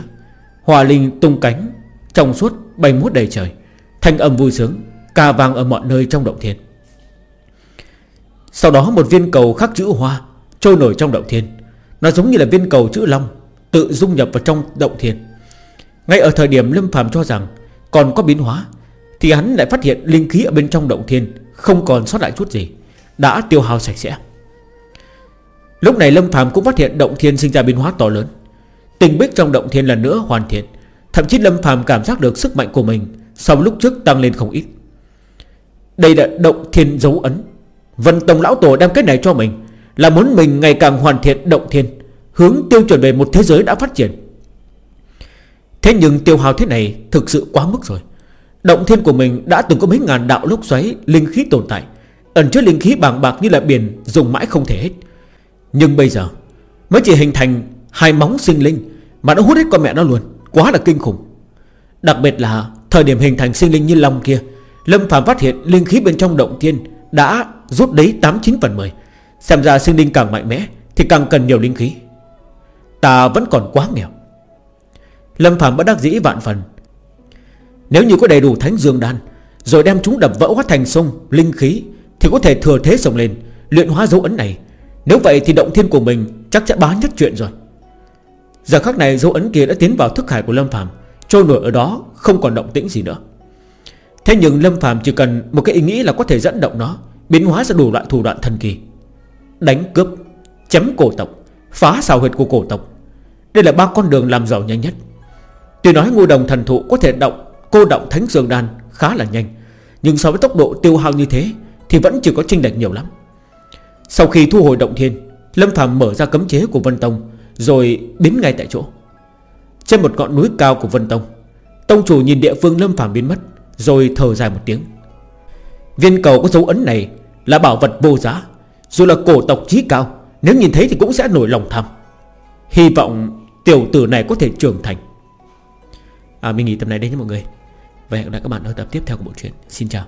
S1: Hòa linh tung cánh, Trong suốt bay mút đầy trời, Thanh âm vui sướng, Ca vang ở mọi nơi trong động thiên. Sau đó một viên cầu khắc chữ hoa Trôi nổi trong động thiên. Nó giống như là viên cầu chữ long Tự dung nhập vào trong động thiền. Ngay ở thời điểm Lâm phàm cho rằng Còn có biến hóa, Thì hắn lại phát hiện linh khí ở bên trong động thiên Không còn sót lại chút gì, Đã tiêu hao sạch sẽ. Lúc này Lâm phàm cũng phát hiện động thiên sinh ra biến hóa to lớn. Tình bích trong động thiên lần nữa hoàn thiện, Thậm chí Lâm phàm cảm giác được sức mạnh của mình So với lúc trước tăng lên không ít. Đây là động thiên dấu ấn. Vân Tông Lão Tổ đem cái này cho mình Là muốn mình ngày càng hoàn thiện động thiên Hướng tiêu chuẩn về một thế giới đã phát triển. Thế nhưng tiêu hào thế này Thực sự quá mức rồi. Động thiên của mình đã từng có mấy ngàn đạo lúc xoáy, Linh khí tồn tại. Ẩn chứa linh khí bàng bạc như là biển, Dùng mãi không thể hết. Nhưng bây giờ, Mới chỉ hình thành hai móng sinh linh Mà đã hút hết con mẹ nó luôn, Quá là kinh khủng. Đặc biệt là thời điểm hình thành sinh linh như Long kia, Lâm Phạm phát hiện linh khí bên trong động thiên Đã rút đấy 89 phần 10 Xem ra sinh linh càng mạnh mẽ Thì càng cần nhiều linh khí. Ta vẫn còn quá nghèo. Lâm Phạm bất đắc dĩ vạn phần. Nếu như có đầy đủ thánh dương đan, Rồi đem chúng đập vỡ hóa thành sông, Linh khí, Thì có thể thừa thế sông lên, Luyện hóa dấu ấn này. Nếu vậy thì động thiên của mình chắc sẽ bá nhất chuyện rồi. Giờ khắc này dấu ấn kia đã tiến vào thức hải của Lâm Phạm, Trôi nổi ở đó, không còn động tĩnh gì nữa. Thế nhưng Lâm Phạm chỉ cần Một cái ý nghĩ là có thể dẫn động nó, Biến hóa ra đủ loại thủ đoạn thần kỳ. Đánh cướp Chấm cổ tộc, Phá xào huyệt của cổ tộc đây là ba con đường làm giàu nhanh nhất. Tuy nói ngô đồng thần thụ có thể động, Cô động thánh dương đan khá là nhanh, Nhưng so với tốc độ tiêu hao như thế Thì vẫn chỉ có chênh lệch nhiều lắm. Sau khi thu hồi động thiên, Lâm Phạm mở ra cấm chế của Vân Tông, Rồi biến ngay tại chỗ. Trên một ngọn núi cao của Vân Tông Tông chủ nhìn địa phương Lâm Phạm biến mất, Rồi thở dài một tiếng. Viên cầu có dấu ấn này Là bảo vật vô giá, Dù là cổ tộc trí cao, Nếu nhìn thấy thì cũng sẽ nổi lòng tham. Hy vọng tiểu tử này có thể trưởng thành. À mình nghỉ tập này đây nhé mọi người. Và hẹn gặp lại các bạn ở tập tiếp theo của bộ truyện. Xin chào.